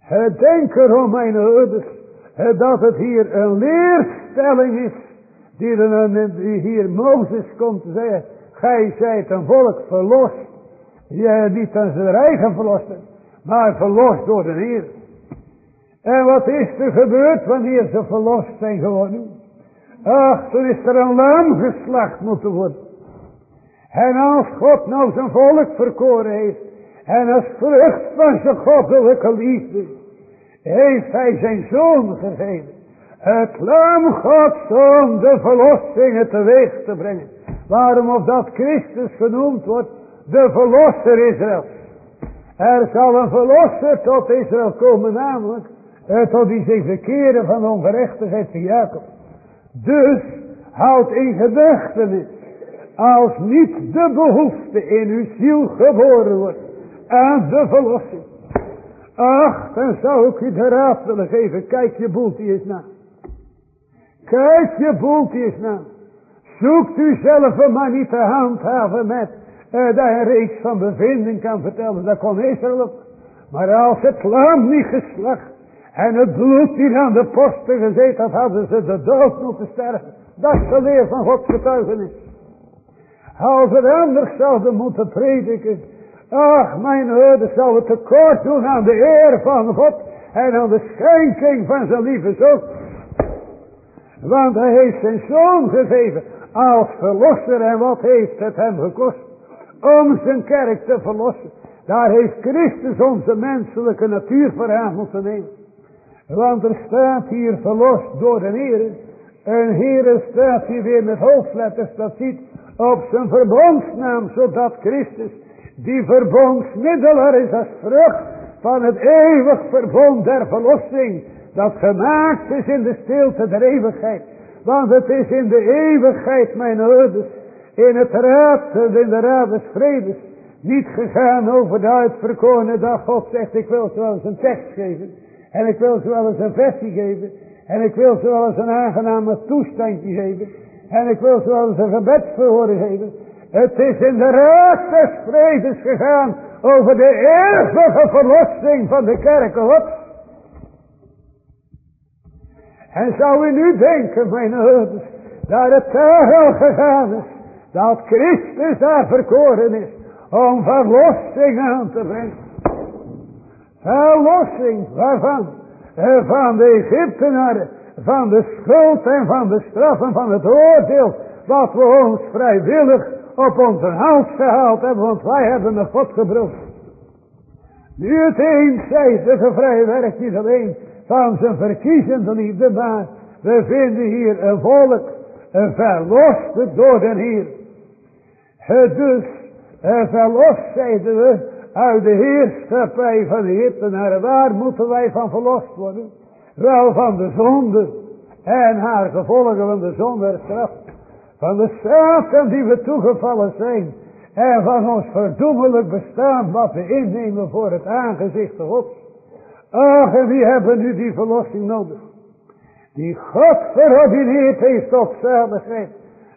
Het denk erom, mijn ouders, dat het hier een leerstelling is, die, er, hier Mozes komt te zeggen, gij zijt een volk verlost, ja, niet aan zijn eigen verlosten, maar verlost door de Heer. En wat is er gebeurd wanneer ze verlost zijn geworden? Ach, toen is er een lam geslacht moeten worden. En als God nou zijn volk verkoren heeft. En als vrucht van zijn goddelijke liefde. heeft hij zijn zoon gegeven. Het lam Gods om de verlossingen teweeg te brengen. Waarom of dat Christus genoemd wordt, de verlosser Israël. Er zal een verlosser tot Israël komen, namelijk eh, tot die zich verkeren van ongerechtigheid van Jacob. Dus houd in gedachtenis, als niet de behoefte in uw ziel geboren wordt aan de verlossing. Ach, dan zou ik u de raad willen geven, kijk je boeltje eens na. Kijk je boeltje eens na. Zoekt u zelf maar niet te handhaven met uh, dat een reeks van bevinding kan vertellen. Dat kon Israël ook. Maar als het lam niet geslacht en het bloed niet aan de posten gezeten had, hadden ze de dood moeten sterven. Dat is de leer van Gods getuigenis. Als het anders zouden moeten prediken. Ach, mijn herde zou het tekort doen aan de eer van God. En aan de schenking van zijn lieve zoon. Want hij heeft zijn zoon gegeven als verlosser. En wat heeft het hem gekost? Om zijn kerk te verlossen. Daar heeft Christus onze menselijke natuur voor aan moeten nemen. Want er staat hier verlost door de Heer. En Heer staat hier weer met hoofdletters. Dat ziet op zijn verbondsnaam. Zodat Christus die verbondsmiddelaar is als vrucht van het eeuwig verbond der verlossing. Dat gemaakt is in de stilte der eeuwigheid. Want het is in de eeuwigheid, mijn ouders, in het raad, in de raad des vredes, niet gegaan over de uitverkorene dag. God zegt, ik wil zoals een tekst geven. En ik wil ze wel eens een versie geven. En ik wil ze wel eens een aangename toestandje geven. En ik wil ze wel eens een gebedsverhoren geven. Het is in de raad des vredes gegaan over de eeuwige verlossing van de kerk God. En zou u nu denken, mijn ouders, dat het daar al gegaan is, dat Christus daar verkoren is om verlossing aan te brengen. Verlossing waarvan? Eh, van de Egyptenaren, van de schuld en van de straf en van het oordeel, wat we ons vrijwillig op onze hals gehaald hebben, want wij hebben de God gebroken. Nu het eenzijdige vrije werk niet alleen van zijn verkiezende liefde, maar we vinden hier een volk, een verloste door den Heer. Het dus, een verlost zeiden we, uit de heerschappij van de Egyptenaren. Waar moeten wij van verlost worden? Wel van de zonde en haar gevolgen van de zonde straf. Van de straten die we toegevallen zijn. En van ons verdoemelijk bestaan wat we innemen voor het aangezicht Gods. Ach, en wie hebben nu die verlossing nodig? Die God verordineerd heeft tot zaligheid.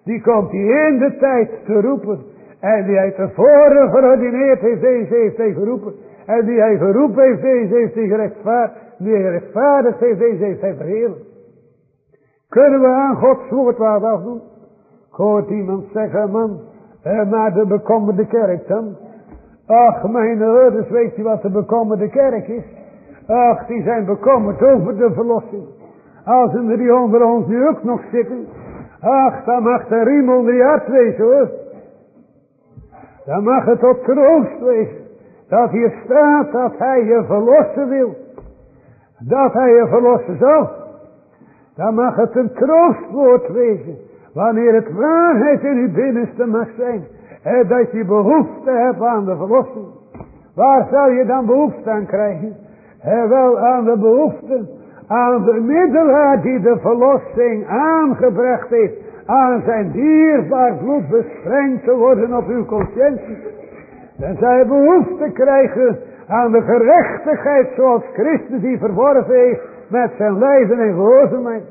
Die komt die in de tijd te roepen. En die hij tevoren verordineerd heeft, deze heeft hij geroepen. En die hij geroepen heeft, deze heeft hij gerechtvaardigd. Die hij gerechtvaardigd heeft, deze heeft hij. Kunnen we aan Gods woord wat afdoen? Ik hoort iemand zeggen, man, eh, maar de bekommerde kerk dan. Ach, mijn ouders, weet je wat de bekommerde kerk is? Ach, die zijn bekommerd over de verlossing. Als er die onder ons nu ook nog zitten. Ach, dan mag de riem onder je hoor. Dan mag het tot troost wezen. Dat hier staat dat hij je verlossen wil. Dat hij je verlossen zal. Dan mag het een troostwoord wezen. Wanneer het waarheid in uw binnenste mag zijn. En dat je behoefte hebt aan de verlossing. Waar zou je dan behoefte aan krijgen? En wel aan de behoefte. Aan de middelaar die de verlossing aangebracht heeft aan zijn dierbaar bloed besprengd te worden op uw conscientie. Dan zij behoefte krijgen aan de gerechtigheid zoals Christus die verworven heeft met zijn lijden en gehoorzaamheid.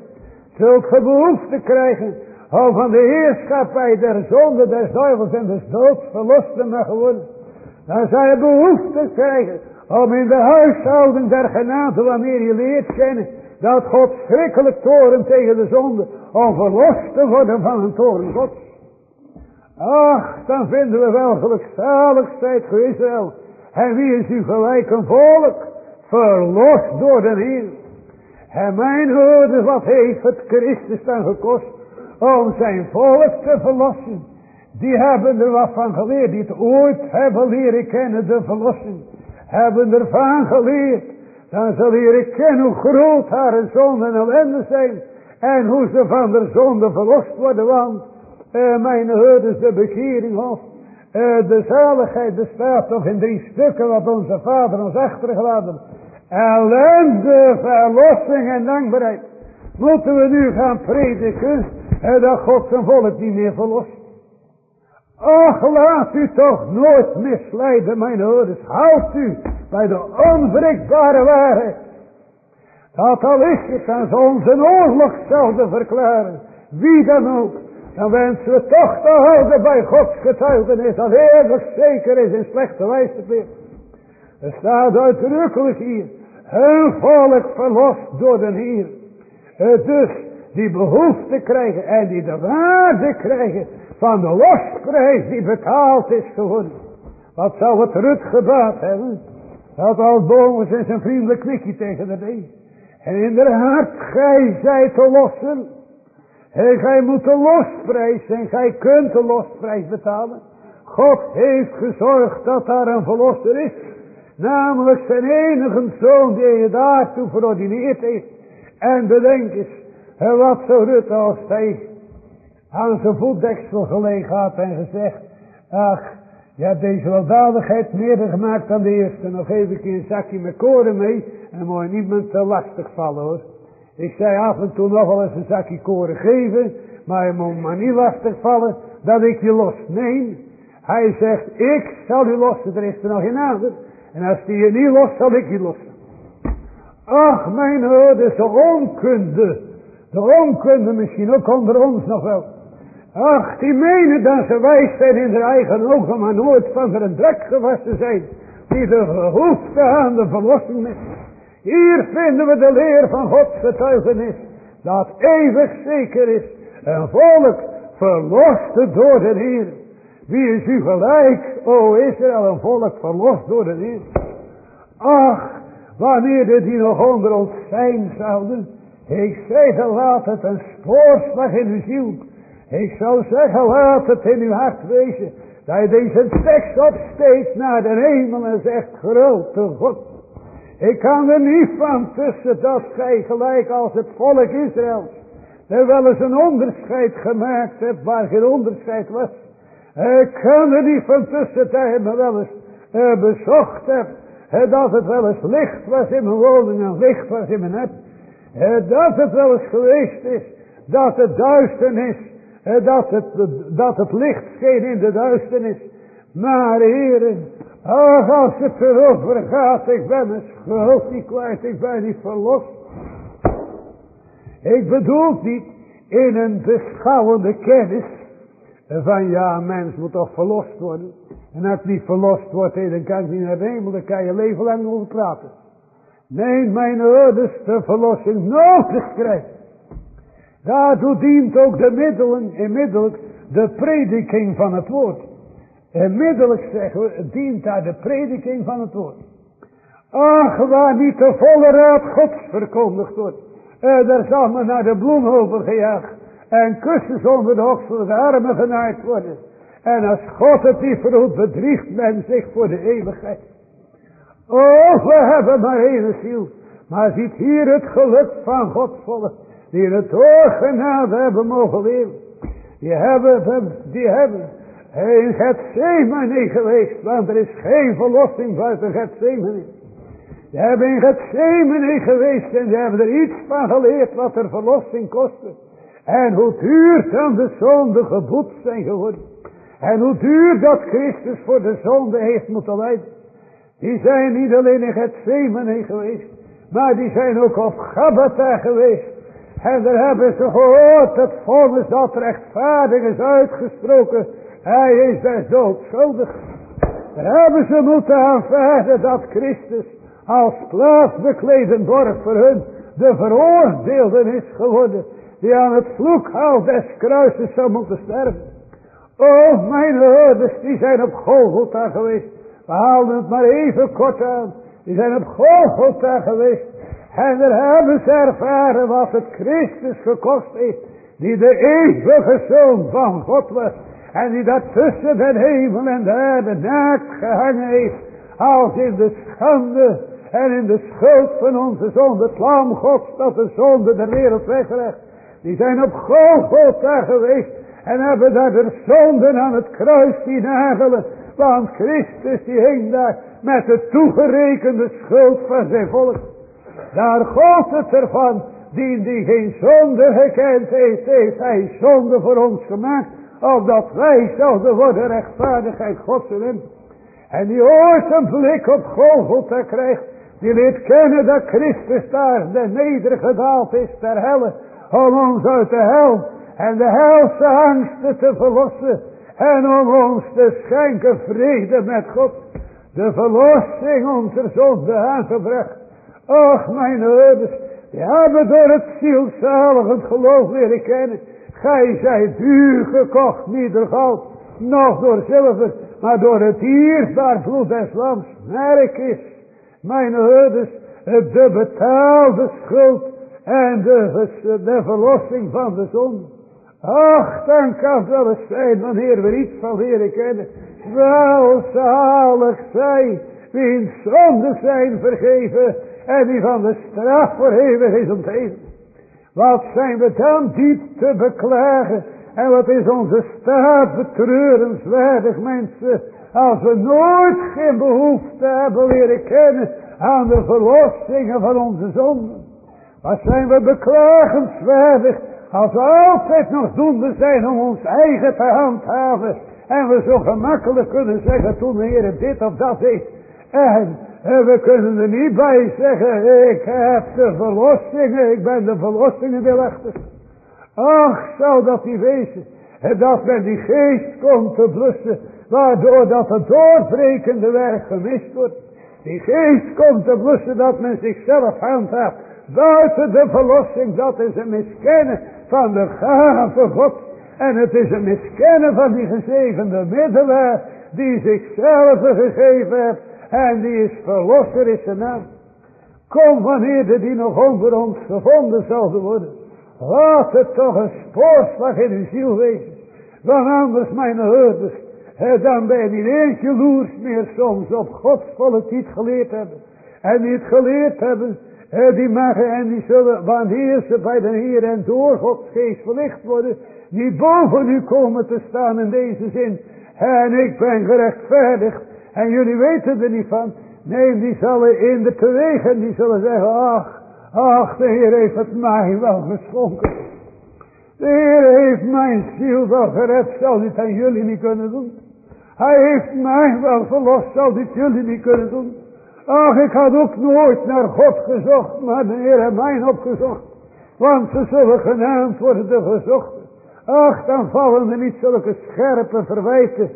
Zult ge behoefte krijgen om van de heerschappij der zonde, des duivels en des doods verlost te mogen worden. Dan zij behoefte krijgen om in de huishouding der genade wanneer je leert kennen dat God schrikkelijk toren tegen de zonde, om verlost te worden van een toren God. Ach, dan vinden we wel gelukzalig zijt Israël. En wie is u gelijk een volk, verlost door de Heer. En mijn hoorde, wat heeft het Christus dan gekost, om zijn volk te verlossen. Die hebben er wat van geleerd, die het ooit hebben leren kennen, de verlossing. Hebben ervan geleerd Dan zal je kennen hoe groot haar zonde en ellende zijn. En hoe ze van de zonde verlost worden. Want uh, mijn is de bekering of uh, de zaligheid bestaat toch in drie stukken wat onze vader ons achtergelaten. Ellende, verlossing en dankbaarheid. Moeten we nu gaan prediken en dat God zijn volk niet meer verlost. Och, laat u toch nooit misleiden, mijn ouders. Houd u bij de onwrikbare waarheid. Dat al is het aan ze onze oorlog zouden verklaren. Wie dan ook. Dan wensen we toch te houden bij Gods getuigenis. Dat eeuwig zeker is in slechte wijze weer. Er staat uitdrukkelijk hier. Hun volk verlost door de Heer. Dus die behoefte krijgen en die de waarde krijgen van de losprijs die betaald is geworden. Wat zou het Rut gebaat hebben? Dat al boven zijn zijn vriendelijk knikje tegen de deed. En in de hart gij zij te lossen. En gij moet de losprijs en gij kunt de losprijs betalen. God heeft gezorgd dat daar een verlosser is. Namelijk zijn enige zoon die je daartoe verordineerd heeft. En bedenk eens, wat zou Rut als hij aan zijn voetdeksel gelegen had en gezegd, ach, je hebt deze weldadigheid meer gemaakt dan de eerste. Nog geef ik een zakje met koren mee en dan moet je niemand te lastig vallen hoor. Ik zei af en toe nog wel eens een zakje koren geven, maar je moet maar niet lastig vallen dat ik je los neem. Hij zegt, ik zal u lossen, er is er nog een ander. En als die je niet los, zal ik je lossen. Ach, mijn hoor, is de onkunde. De onkunde misschien ook onder ons nog wel. Ach, die menen dat ze wijs zijn in hun eigen ogen, maar nooit van er drek gewassen zijn. Die de behoefte aan de verlossing met. Hier vinden we de leer van Gods getuigenis. Dat eeuwig zeker is. Een volk verlost door de Heer. Wie is u gelijk, o Israël, een volk verlost door de Heer. Ach, wanneer die nog onder ons zijn zouden. Ik zeg, laat het een spoorslag in uw ziel. Ik zou zeggen, laat het in uw hart wezen. Dat je deze tekst opsteekt naar de hemel en zegt, grote God. Ik kan er niet van tussen dat gij gelijk als het volk Israël. Er wel eens een onderscheid gemaakt hebt waar geen onderscheid was. Ik kan er niet van tussen dat je me wel eens uh, bezocht hebt. Uh, dat het wel eens licht was in mijn woning en licht was in mijn hart. Uh, dat het wel eens geweest is dat het duisternis dat het, dat het licht scheen in de duisternis. Maar heren, ach als het erover gaat, ik ben mijn schuld niet kwijt, ik ben niet verlost. Ik bedoel niet in een beschouwende kennis van ja, mens moet toch verlost worden. En als niet verlost wordt, dan kan ik niet naar de hemel, dan kan je leven lang over praten. Nee, mijn ouders de verlossing nodig krijgt. Daartoe dient ook de middelen, inmiddelijk de prediking van het woord. Inmiddelijk zeggen we, dient daar de prediking van het woord. Ach, waar niet de volle raad gods verkondigd wordt. Eh, daar zal men naar de bloemhoven gejaagd. En kussen zonder de oksel armen genaaid worden. En als God het niet verhoedt, bedriegt men zich voor de eeuwigheid. Oh, we hebben maar één ziel. Maar ziet hier het geluk van Gods volk die het oorgenade hebben mogen leven. Die hebben, die hebben in Gethsemane geweest, want er is geen verlossing buiten Gethsemane. Die hebben in Gethsemane geweest en die hebben er iets van geleerd wat er verlossing kostte. En hoe duur dan de zonde geboet zijn geworden. En hoe duur dat Christus voor de zonde heeft moeten lijden. Die zijn niet alleen in Gethsemane geweest, maar die zijn ook op Gabata geweest. En daar hebben ze gehoord het vonnis dat rechtvaardig is uitgesproken. Hij is daar doodschuldig. Daar hebben ze moeten aanvaarden dat Christus als plaatsbekleden borg voor hun de veroordeelde is geworden. Die aan het vloekhout des kruises zou moeten sterven. Oh, mijn ouders, die zijn op Golgotha geweest. We haalden het maar even kort aan. Die zijn op Golgotha geweest. En daar hebben ze ervaren wat het Christus gekost heeft. Die de eeuwige zoon van God was. En die dat tussen de hemel en de aarde naakt gehangen heeft. Als in de schande En in de schuld van onze zonde, het lam Gods dat de zonde der wereld weglegt. Die zijn op Golgotha geweest. En hebben daar de zonden aan het kruis zien nagelen. Want Christus die hing daar met de toegerekende schuld van zijn volk. Daar God het ervan, die die geen zonde gekend heeft, heeft hij zonde voor ons gemaakt. Opdat wij zouden worden rechtvaardigheid Gods in En die ooit een blik op Golgotha krijgt, die leert kennen dat Christus daar de nedergedaald is ter helle. Om ons uit de hel en de helse angsten te verlossen. En om ons te schenken vrede met God. De verlossing onze zonde aangebracht. Och mijn ouders, die hebben door het zielzaligend geloof leren kennen. Gij zijt duur gekocht, niet door nog door zilver, maar door het dierbaar bloed des lams. Merk is, mijn ouders, de betaalde schuld en de, de verlossing van de zon. Ach, dan kan het wel eens zijn wanneer we iets van leren kennen. Wel zalig zij, wiens zonde zijn vergeven en die van de straf voor eeuwig is ontheven. Wat zijn we dan diep te beklagen en wat is onze staat betreurenswaardig mensen als we nooit geen behoefte hebben leren kennen aan de verlossingen van onze zonden. Wat zijn we beklagenswaardig als we altijd nog doende zijn om ons eigen te handhaven. En we zo gemakkelijk kunnen zeggen toen de Heer dit of dat deed. En, en we kunnen er niet bij zeggen, ik heb de verlossingen, ik ben de verlossingen wilachtig. Ach, zou dat niet wezen. En dat men die geest komt te blussen, waardoor dat het doorbrekende werk gemist wordt. Die geest komt te blussen dat men zichzelf handhaaft. Buiten de verlossing, dat is een miskennen van de gave God. En het is een miskennen van die gezegende middelaar die zichzelf gegeven heeft. En die is verlosser is zijn naam. Kom wanneer die nog onder ons gevonden zouden worden. Laat het toch een spoorslag in uw ziel wezen. Want anders mijn hoorders, dan ben je niet eens jaloers meer soms op Gods volk die geleerd hebben. En die het geleerd hebben die mogen en die zullen, wanneer ze bij de Heer en door Gods geest verlicht worden, niet boven u komen te staan in deze zin. En ik ben gerechtvaardigd en jullie weten er niet van. Nee, die zullen in de bewegen, die zullen zeggen, ach, ach, de Heer heeft het mij wel geschonken. De Heer heeft mijn ziel wel gered, zal dit aan jullie niet kunnen doen. Hij heeft mij wel verlost, zal dit jullie niet kunnen doen. Ach, ik had ook nooit naar God gezocht, maar de Heer heeft mij opgezocht. Want ze zullen genaamd worden de gezochten. Ach, dan vallen er niet zulke scherpe verwijten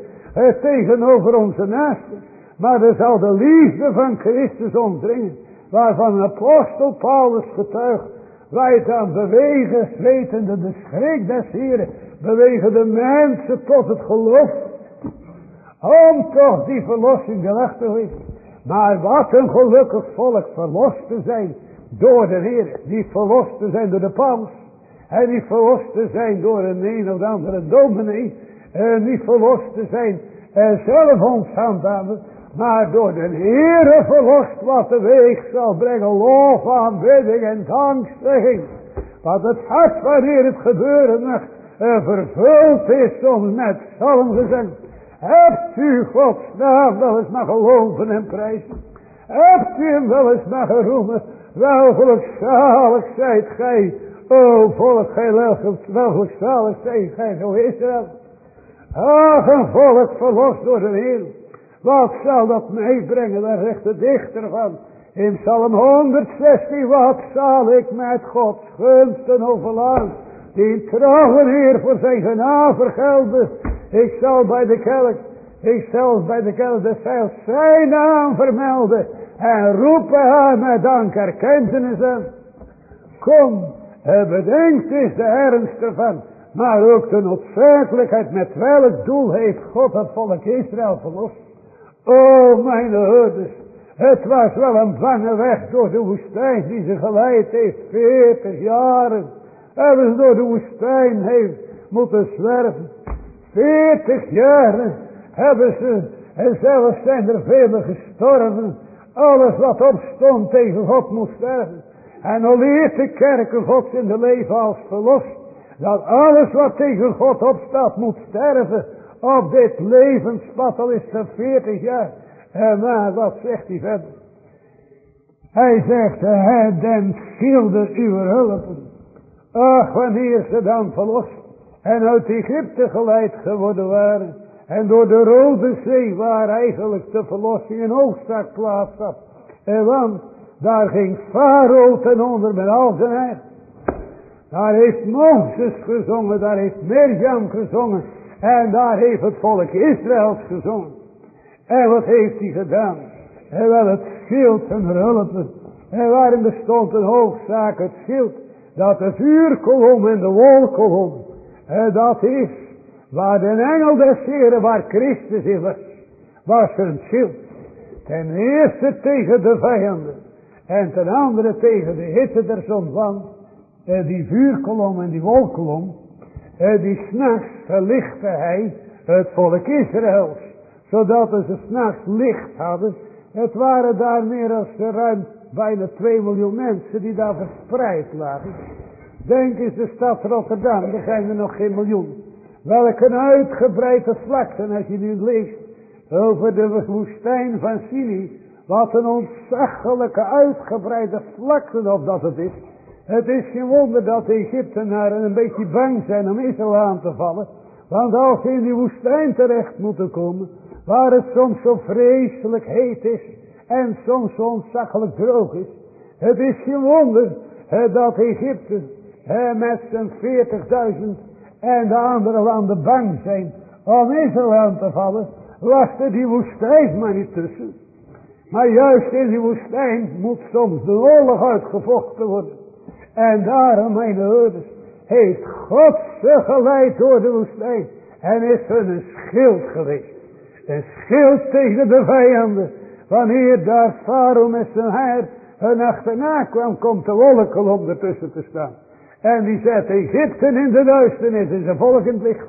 tegenover onze naasten. Maar er zal de liefde van Christus omdringen. Waarvan apostel Paulus getuigt. Wij dan bewegen, wetende de schrik des Heren. Bewegen de mensen tot het geloof. Om toch die verlossing te is. Maar wat een gelukkig volk verlost te zijn door de Heer. Die verlost te zijn door de paus. En die verlost te zijn door een een of andere dominee. En niet verlost te zijn en zelf ons handhaven. Maar door de Heer verlost wat de weeg zal brengen. Lof, aanbidding en dankzegging. Wat het hart wanneer het gebeuren mag. Vervuld is soms met psalmgezang. Hebt u Gods naam wel eens maar geloven en prijzen? Hebt u hem wel eens maar geroemen? Wel gelukzalig zijt gij, o volk, gij wel gelukzalig zijt gij, zo Israël. Ach, een volk verlost door de Heer. Wat zal dat meebrengen, daar zegt de dichter van. In Psalm 116, wat zal ik met Gods gunsten overladen. Die trouwe Heer voor zijn genade vergelden. Ik zal bij de kelk, ik zal bij de kelk de zeil zijn naam vermelden. En roepen haar met dank erkentenis aan. Kom, bedenkt is de ernst ervan. Maar ook de noodzakelijkheid met welk doel heeft God het volk Israël verlost. O mijn hoorders, het was wel een bange weg door de woestijn die ze geleid heeft, veertig jaren. Hebben ze door de woestijn heeft moeten zwerven. Veertig jaren hebben ze, en zelfs zijn er velen gestorven, Alles wat opstond tegen God moest sterven. En al leert de kerken Gods in de leven als verlost. Dat alles wat tegen God opstaat moet sterven. Op dit levenspad al is het 40 jaar. En maar wat zegt hij verder? Hij zegt, hij den schilder uw hulpen. Ach, wanneer ze dan verlost en uit Egypte geleid geworden waren. En door de Rode Zee waar eigenlijk de verlossing in hoofdzaak plaats had. En want daar ging Farao ten onder met al zijn eigen. Daar heeft Mozes gezongen, daar heeft Mirjam gezongen. En daar heeft het volk Israëls gezongen. En wat heeft hij gedaan? En wel het schild en hulpen. En waarin bestond een hoofdzaak het schild. Dat de vuurkolom en de wolkolom. En dat is waar de engel des Heren, waar Christus in was. Was een schild. Ten eerste tegen de vijanden. En ten andere tegen de hitte der zon. Eh, die vuurkolom en die wolkolom. Eh, die s'nachts verlichtte hij het volk Israëls. Zodat ze s'nachts licht hadden. Het waren daar meer dan ruim bijna 2 miljoen mensen die daar verspreid lagen. Denk eens de stad Rotterdam, daar zijn er nog geen miljoen. Welk een uitgebreide vlakte, als je nu leest over de woestijn van Sini. Wat een ontzaglijke uitgebreide vlakte of dat het is. Het is geen wonder dat de Egyptenaren een beetje bang zijn om Israël aan te vallen. Want als ze in die woestijn terecht moeten komen, waar het soms zo vreselijk heet is en soms zo ontzaglijk droog is. Het is geen wonder dat Egypte met zijn 40.000 en de andere landen bang zijn om Israël aan te vallen. Was er die woestijn maar niet tussen. Maar juist in die woestijn moet soms de oorlog uitgevochten worden. En daarom, mijn ouders, heeft God ze geleid door de woestijn. En is hun een schild geweest. Een schild tegen de vijanden. Wanneer daar Farao met zijn haar hun achterna kwam, komt de wolkenkolom ertussen te staan. En die zet Egypte in de duisternis en zijn volk in licht.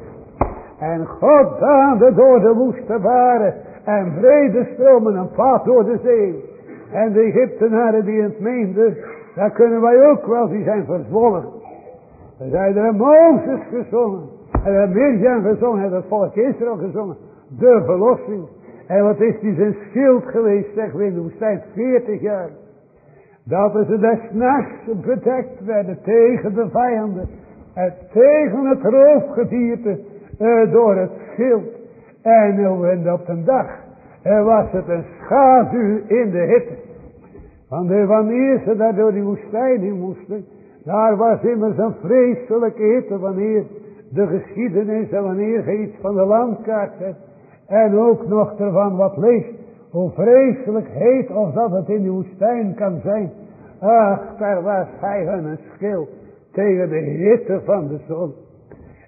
En God daande door de woeste baren en vrede stromen een pad door de zee. En de Egyptenaren die het meenden, daar kunnen wij ook wel, die zijn verzwollen. Dan zijn er Mozes gezongen. En er Mirjam gezongen en het volk Israël gezongen. De verlossing. En wat is die zijn schild geweest, zeggen we in de woestijn, 40 jaar. Dat ze des nachts bedekt werden tegen de vijanden. En tegen het roofgedierte uh, door het schild. En, uh, op een dag uh, was het een schaduw in de hitte. Want wanneer ze daar door die woestijn in moesten. Daar was immers een vreselijke hitte wanneer de geschiedenis en wanneer je iets van de landkaart hebt. En ook nog ervan wat leest. Hoe vreselijk heet of dat het in de woestijn kan zijn. Ach, daar was hij een schil tegen de hitte van de zon.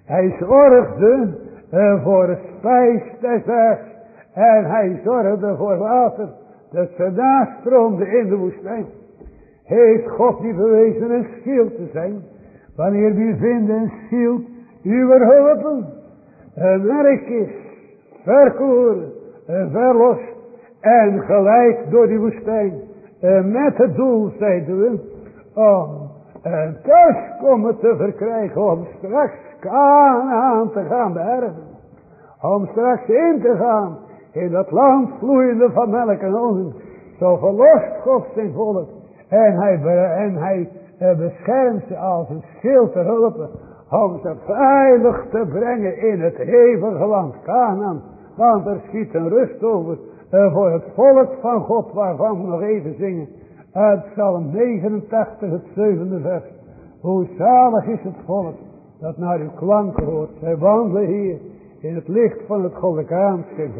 Hij zorgde uh, voor spijs des En hij zorgde voor water. Dat ze nastroomde in de woestijn. Heeft God die bewezen een schild te zijn. Wanneer we vinden een schild. Uw hulpen. Een werk is. Verkoren. Verlost. En geleid door die woestijn. Met het doel, zeiden we. Om een komen te verkrijgen. Om straks aan te gaan beërven. Om straks in te gaan. In dat land vloeiende van melk en. Zo verlost God zijn volk. En hij, en hij beschermt ze als een schild te hulpen. Om ze veilig te brengen in het eeuwige land Canaan. Want er schiet een rust over uh, voor het volk van God waarvan we nog even zingen. Uit Psalm 89 het zevende vers. Hoe zalig is het volk dat naar uw klanken hoort. Zij wandelen hier in het licht van het goddelijke aanschijn.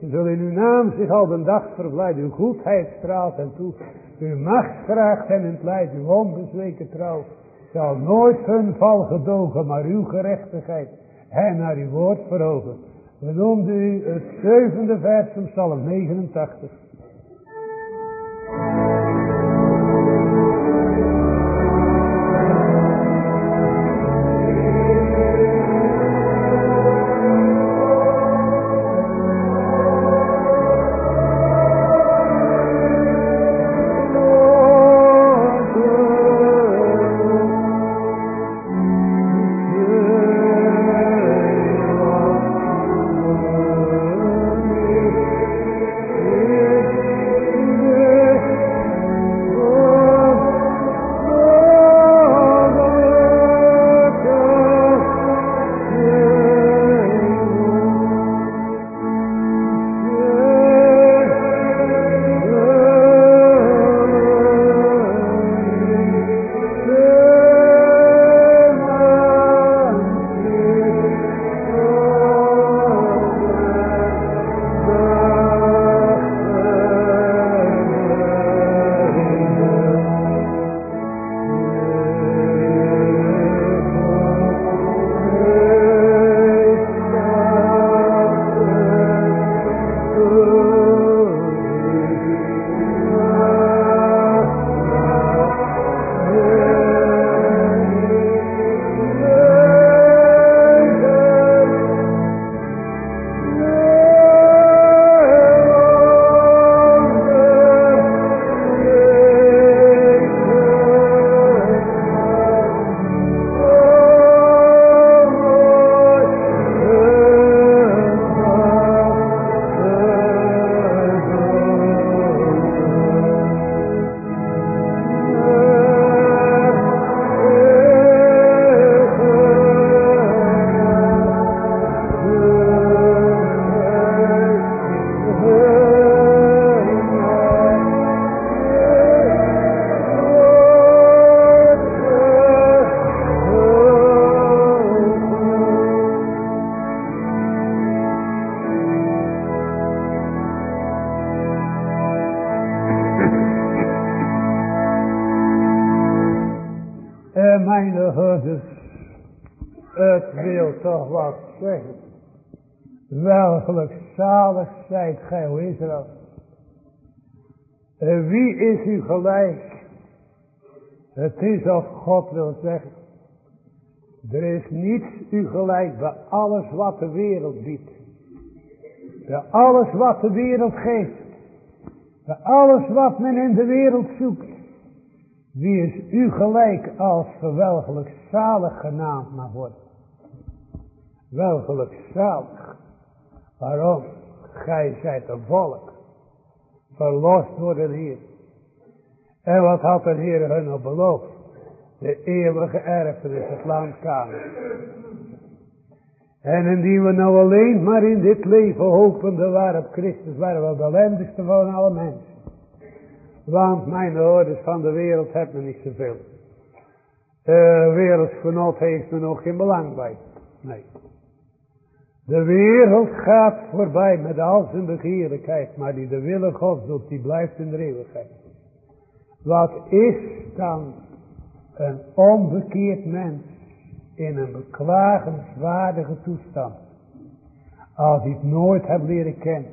Zullen in uw naam zich al de dag verblijden. Uw goedheid straalt hen toe. Uw macht in het lijf. Uw onbezweken trouw zal nooit hun val gedogen. Maar uw gerechtigheid hen naar uw woord verogen. We noemden u het zevende vers van Psalm 89. Gelijk? Het is of God wil zeggen. Er is niets u gelijk bij alles wat de wereld biedt. Bij alles wat de wereld geeft. Bij alles wat men in de wereld zoekt. Wie is u gelijk als gewelgelijk zalig genaamd mag worden. Welgelijk zalig. Waarom? Gij zijt een volk. Verlost worden hier. En wat had de Heer hun op beloofd? De eeuwige erfenis, het land Canaan. En indien we nou alleen maar in dit leven hopende waren op Christus, waren we de ellendigste van alle mensen. Want mijn ouders van de wereld hebben niet zoveel. De wereldgenot heeft er nog geen belang bij. Nee. De wereld gaat voorbij met al zijn begeerlijkheid, maar die de wille Gods doet, die blijft in de eeuwigheid. Wat is dan een onbekeerd mens in een beklagenswaardige toestand, als het nooit hebt leren kennen?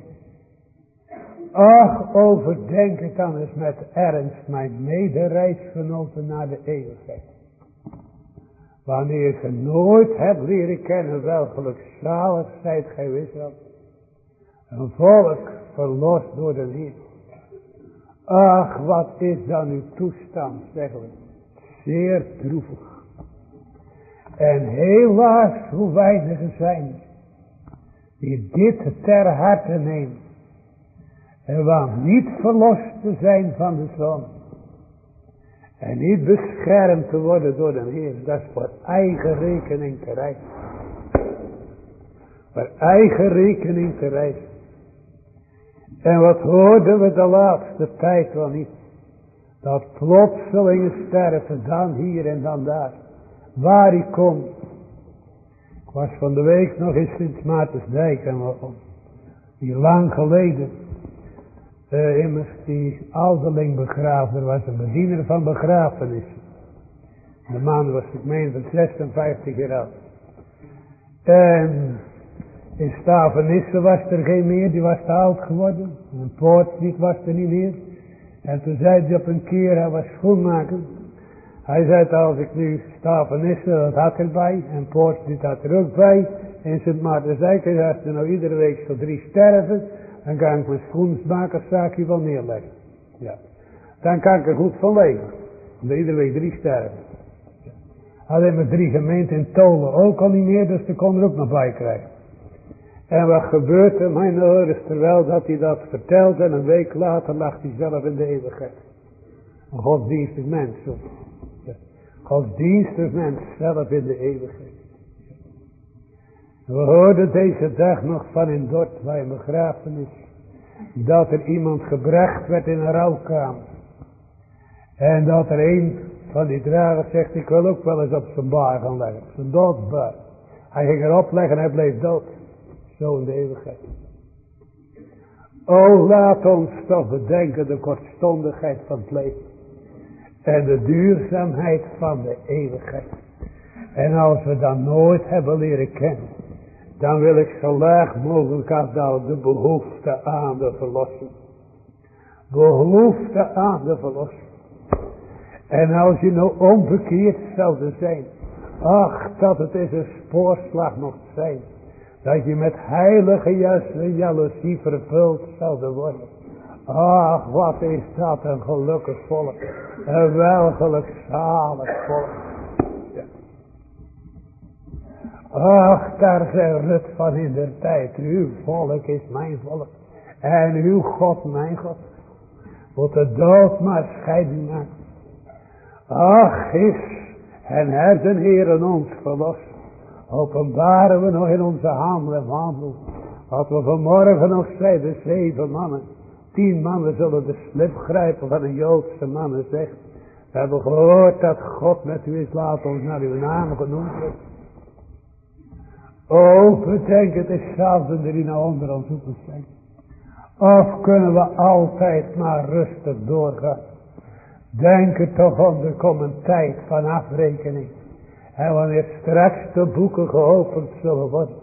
Ach, overdenk het dan eens met ernst, mijn medereisgenoten naar de eeuwigheid. Wanneer je nooit hebt leren kennen, wel gelukzalig zijt gij Israël. Een volk verlost door de Heer. Ach, wat is dan uw toestand, zeggen we. Zeer droevig. En helaas, hoe weinigen zijn die dit ter harte nemen. En want niet verlost te zijn van de zon. En niet beschermd te worden door de Heer. Dat is voor eigen rekening te reizen. Voor eigen rekening te reizen. En wat hoorden we de laatste tijd wel niet. Dat plotseling sterven, dan hier en dan daar. Waar ik kom. Ik was van de week nog in Sint Maartensdijk en wat Die lang geleden uh, immers die ouderling begraven. Was een bediener van begrafenis. De man was, ik meen, van 56 jaar oud. En in Stavenissen was er geen meer, die was te oud geworden. En Poortstreet was er niet meer. En toen zei hij op een keer, hij was schoenmaker. Hij zei, als ik nu Stavenissen, dat had erbij. En Poortstreet had er ook bij. En Sint Maartensdijk, hij zei, er nou iedere week zo drie sterven. Dan kan ik mijn schoensmakerszaakje wel neerleggen. Ja. Dan kan ik er goed van leven. Omdat iedere week drie sterven. Alleen met drie gemeenten in Tolen ook al niet meer, dus ze kon er ook nog bij krijgen. En wat gebeurt er, mijn ouders, terwijl dat hij dat vertelt en een week later lag hij zelf in de eeuwigheid. Een godsdienstig mens. Godsdienstig mens zelf in de eeuwigheid. We hoorden deze dag nog van in Dort, waar een begrafenis, dat er iemand gebracht werd in een rouwkamer. En dat er een van die dragers zegt, ik wil ook wel eens op zijn baar gaan leggen, op zijn doodbaar. Hij ging erop leggen en hij bleef dood. Zo in de eeuwigheid. O, laat ons toch bedenken de kortstondigheid van het leven. En de duurzaamheid van de eeuwigheid. En als we dat nooit hebben leren kennen dan wil ik zo laag mogelijk afdalen de behoefte aan de verlossing. Behoefte aan de verlossing. En als je nou onbekeerd zou zijn, ach dat het is een spoorslag mocht zijn, dat je met heilige jaloezie vervuld zou worden. Ach, wat is dat een gelukkig volk. Een welgelijk zalig volk. Ach, daar zei Rut van in der tijd. Uw volk is mijn volk. En uw God mijn God. Wat de dood maar scheiding maakt. Ach, is en hebben Heeren ons verlost. Openbaren we nog in onze handen en wandel. Wat we vanmorgen nog zeiden, zeven mannen. Tien mannen zullen de slip grijpen van een Joodse man zegt. We hebben gehoord dat God met u is, laat ons naar uw naam genoemd wordt. Oh, bedenk het is zelden die nou onder ons hoeven zijn. Of kunnen we altijd maar rustig doorgaan. Denk er toch om, er komt een tijd van afrekening. En wanneer straks de boeken geopend zullen worden.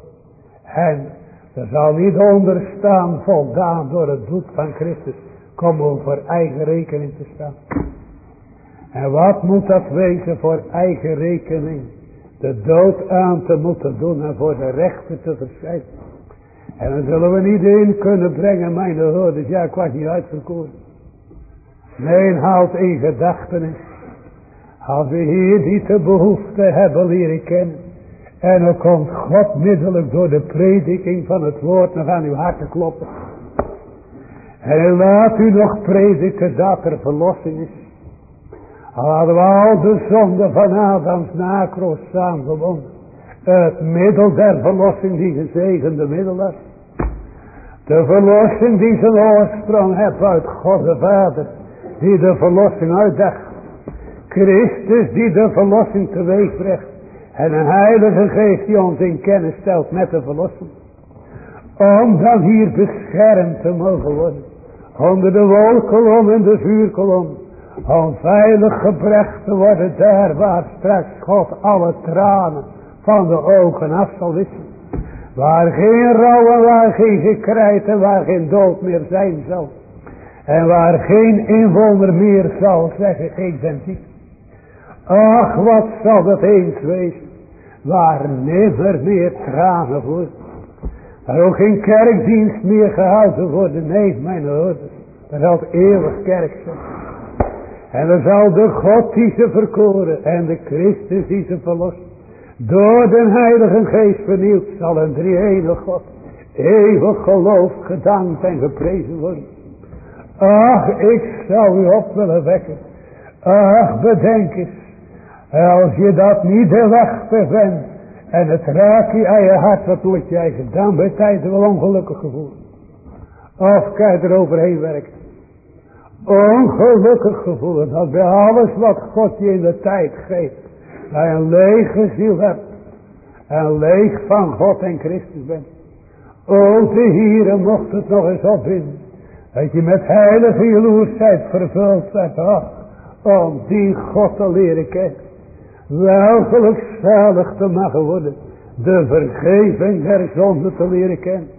En er zal niet onder staan voldaan door het bloed van Christus. Kom om voor eigen rekening te staan. En wat moet dat wezen voor eigen rekening? De dood aan te moeten doen en voor de rechter te verschijnen. En dan zullen we niet in kunnen brengen, mijn hoorders. Ja, ik was niet uitverkoren. Nee, haalt in gedachtenis. Als we hier die te behoefte hebben leren kennen. En dan komt God middelijk door de prediking van het woord nog aan uw te kloppen. En laat u nog prediken dat er verlossing is. Al hadden we al de zonde van Adams nakroos samengewonnen. Het middel der verlossing die gezegende middelaar. De verlossing die zijn oorsprong heeft uit God de Vader. Die de verlossing uitdacht. Christus die de verlossing teweeg brengt. En een heilige geest die ons in kennis stelt met de verlossing. Om dan hier beschermd te mogen worden. Onder de wolkolom en de vuurkolom. Om veilig gebracht te worden daar waar straks God alle tranen van de ogen af zal wissen. Waar geen rouw en waar geen gekrijt en waar geen dood meer zijn zal. En waar geen inwoner meer zal zeggen, ik ben. Ach, wat zal dat eens wezen. Waar never meer tranen worden. Waar ook geen kerkdienst meer gehouden worden. Nee, mijn hoorders. Er zal eeuwig kerk zijn. En er zal de God die ze verkoren. En de Christus die ze verlost. Door de heilige geest vernieuwd zal een drie God. Eeuwig geloof gedankt en geprezen worden. Ach, ik zou u op willen wekken. Ach, bedenk eens. Als je dat niet de bent. En het raakt je aan je hart. Wat moet jij gedaan bij tijd wel ongelukkig gevoel. Of kan er overheen werken. Ongelukkig gevoel. Dat bij alles wat God je in de tijd geeft. Dat een lege ziel hebt. En leeg van God en Christus bent. O de Heere mocht het nog eens opvinden. Dat je met heilige jaloersheid vervuld bent. om die God te leren kennen. Wel gelukzalig te mogen worden. De vergeving der zonde te leren kennen.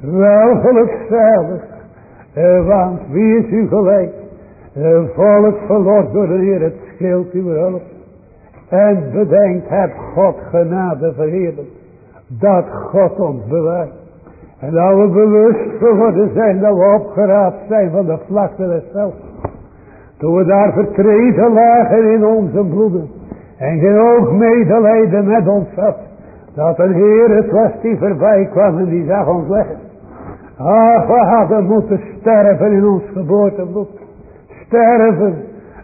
Wel gelukzalig. Eh, want wie is u gelijk? Een volk verlost door de Heer. Het scheelt u hulp. En bedenkt, heb God genade verheerlijk. Dat God ons bewaart. En dat we bewust geworden zijn dat we opgeraapt zijn van de vlakte des zelfs. Toen we daar vertreden lagen in onze bloeden. En geen oog medelijden met ons had. Dat een Heer het was die voorbij kwam en die zag ons leggen. Ach, we hadden moeten sterven in ons geboortebloed. Sterven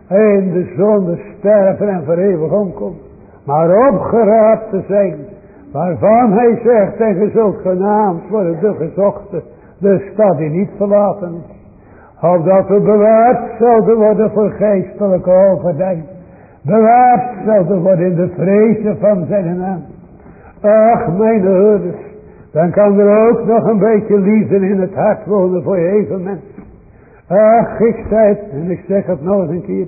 in de zonde sterven en voor eeuwig omkomen. Maar opgeraapt te zijn. Waarvan hij zegt en je zult genaamd worden de gezochte. De stad die niet verlaten is. Opdat we bewaard zouden worden voor geestelijke overdijn. Bewaard zouden worden in de vrezen van zijn naam. Ach mijn hoorders. Dan kan er ook nog een beetje liefde in het hart wonen voor je even mens. Ach, ik zei het, en ik zeg het nog een keer.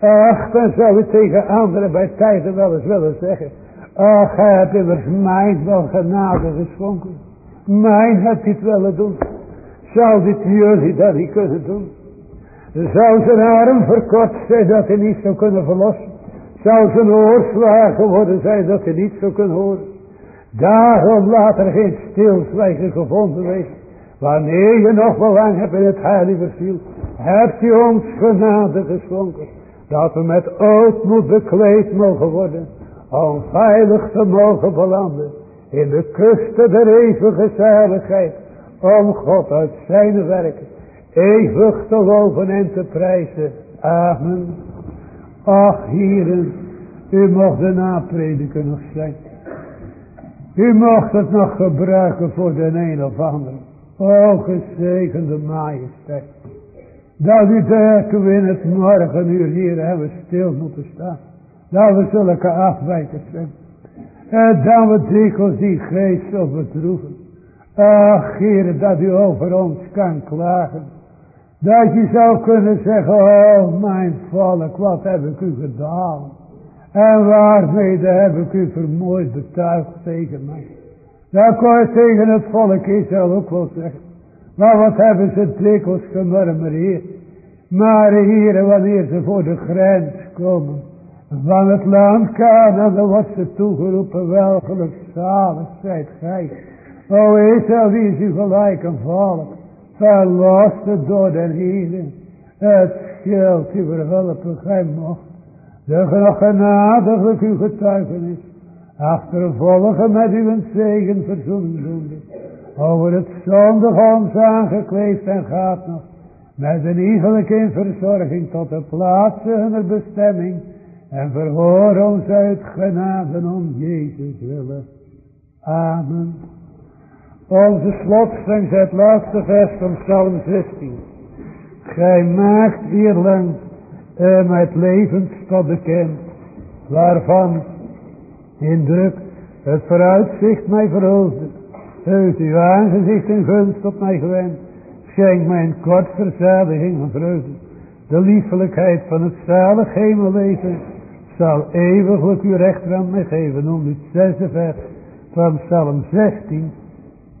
Ach, dan zou ik tegen anderen bij tijden wel eens willen zeggen. Ach, hij heeft immers mijn wel genade geschonken. Mijn heb je het willen doen. Zou dit jullie dat niet kunnen doen? Zou zijn arm verkort zijn dat hij niet zou kunnen verlossen? Zou zijn oorslagen worden zijn dat hij niet zou kunnen horen? Daarom laat er geen stilzwijgen gevonden wezen. Wanneer je nog belang hebt in het heilige ziel, hebt u ons genade geschonken. Dat we met ootmoed bekleed mogen worden. Om veilig te mogen belanden. In de kusten der eeuwige zaligheid. Om God uit zijn werken. Eeuwig te loven en te prijzen. Amen. Ach hieren. U mocht de naprediker nog zijn. U mocht het nog gebruiken voor de een of ander. O gezegende majesteit. Dat u daar toen in het morgenuur hier hebben stil moeten staan. Dat we zulke afwijkers zijn. En dat we dikwijls die geest zo bedroeven. Ach, Heer, dat u over ons kan klagen. Dat je zou kunnen zeggen, oh mijn volk, wat heb ik u gedaan. En waarmee heb ik u vermoord betuigd tegen mij. Dat kon je tegen het volk Israël ook wel zeggen. Maar wat hebben ze dikwijls gemurmureerd. Maar hier, wanneer ze voor de grens komen van het land Canaan, dan wordt ze toegeroepen, welgelijk zalig zijt gij. O Israël, wie is u gelijk een volk, verlost door den Heer. Het schild u verhulpen, gij mocht, de genadiglijk uw getuigenis, achtervolgen met uw zegen verzoening doende. Over het zondig ons aangekleefd en gaat nog, met een iegelijke in verzorging tot de plaatsen hunner bestemming, en verhoor ons uit genade om Jezus willen. Amen. Onze slotstring het laatste vers van Psalm 16. Gij maakt Ierland uh, met levensstad bekend, waarvan in druk het vooruitzicht mij verhoogde. Heeft uw aangezicht en gunst op mij gewend, schenk mij een kort verzadiging van vreugde. De liefelijkheid van het zalig hemelleven zal eeuwiglijk uw rechterhand mij geven. Om het zesde vers van Psalm 16.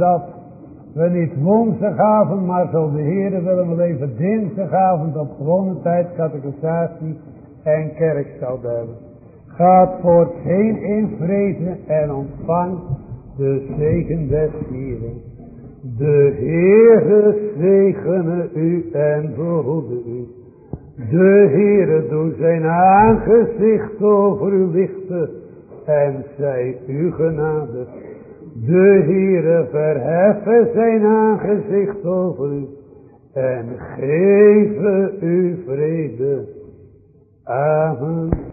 dat we niet woensdagavond, maar zo de Heer willen we leven dinsdagavond op gewone tijd catechisatie en kerk zouden hebben. Gaat voortheen in vrede en ontvang de zegen des Heeren. De Heere zegene u en behoede u. De Heere doet zijn aangezicht over u lichten en zij u genade. De Heere verheffen zijn aangezicht over u en geven u vrede. Amen.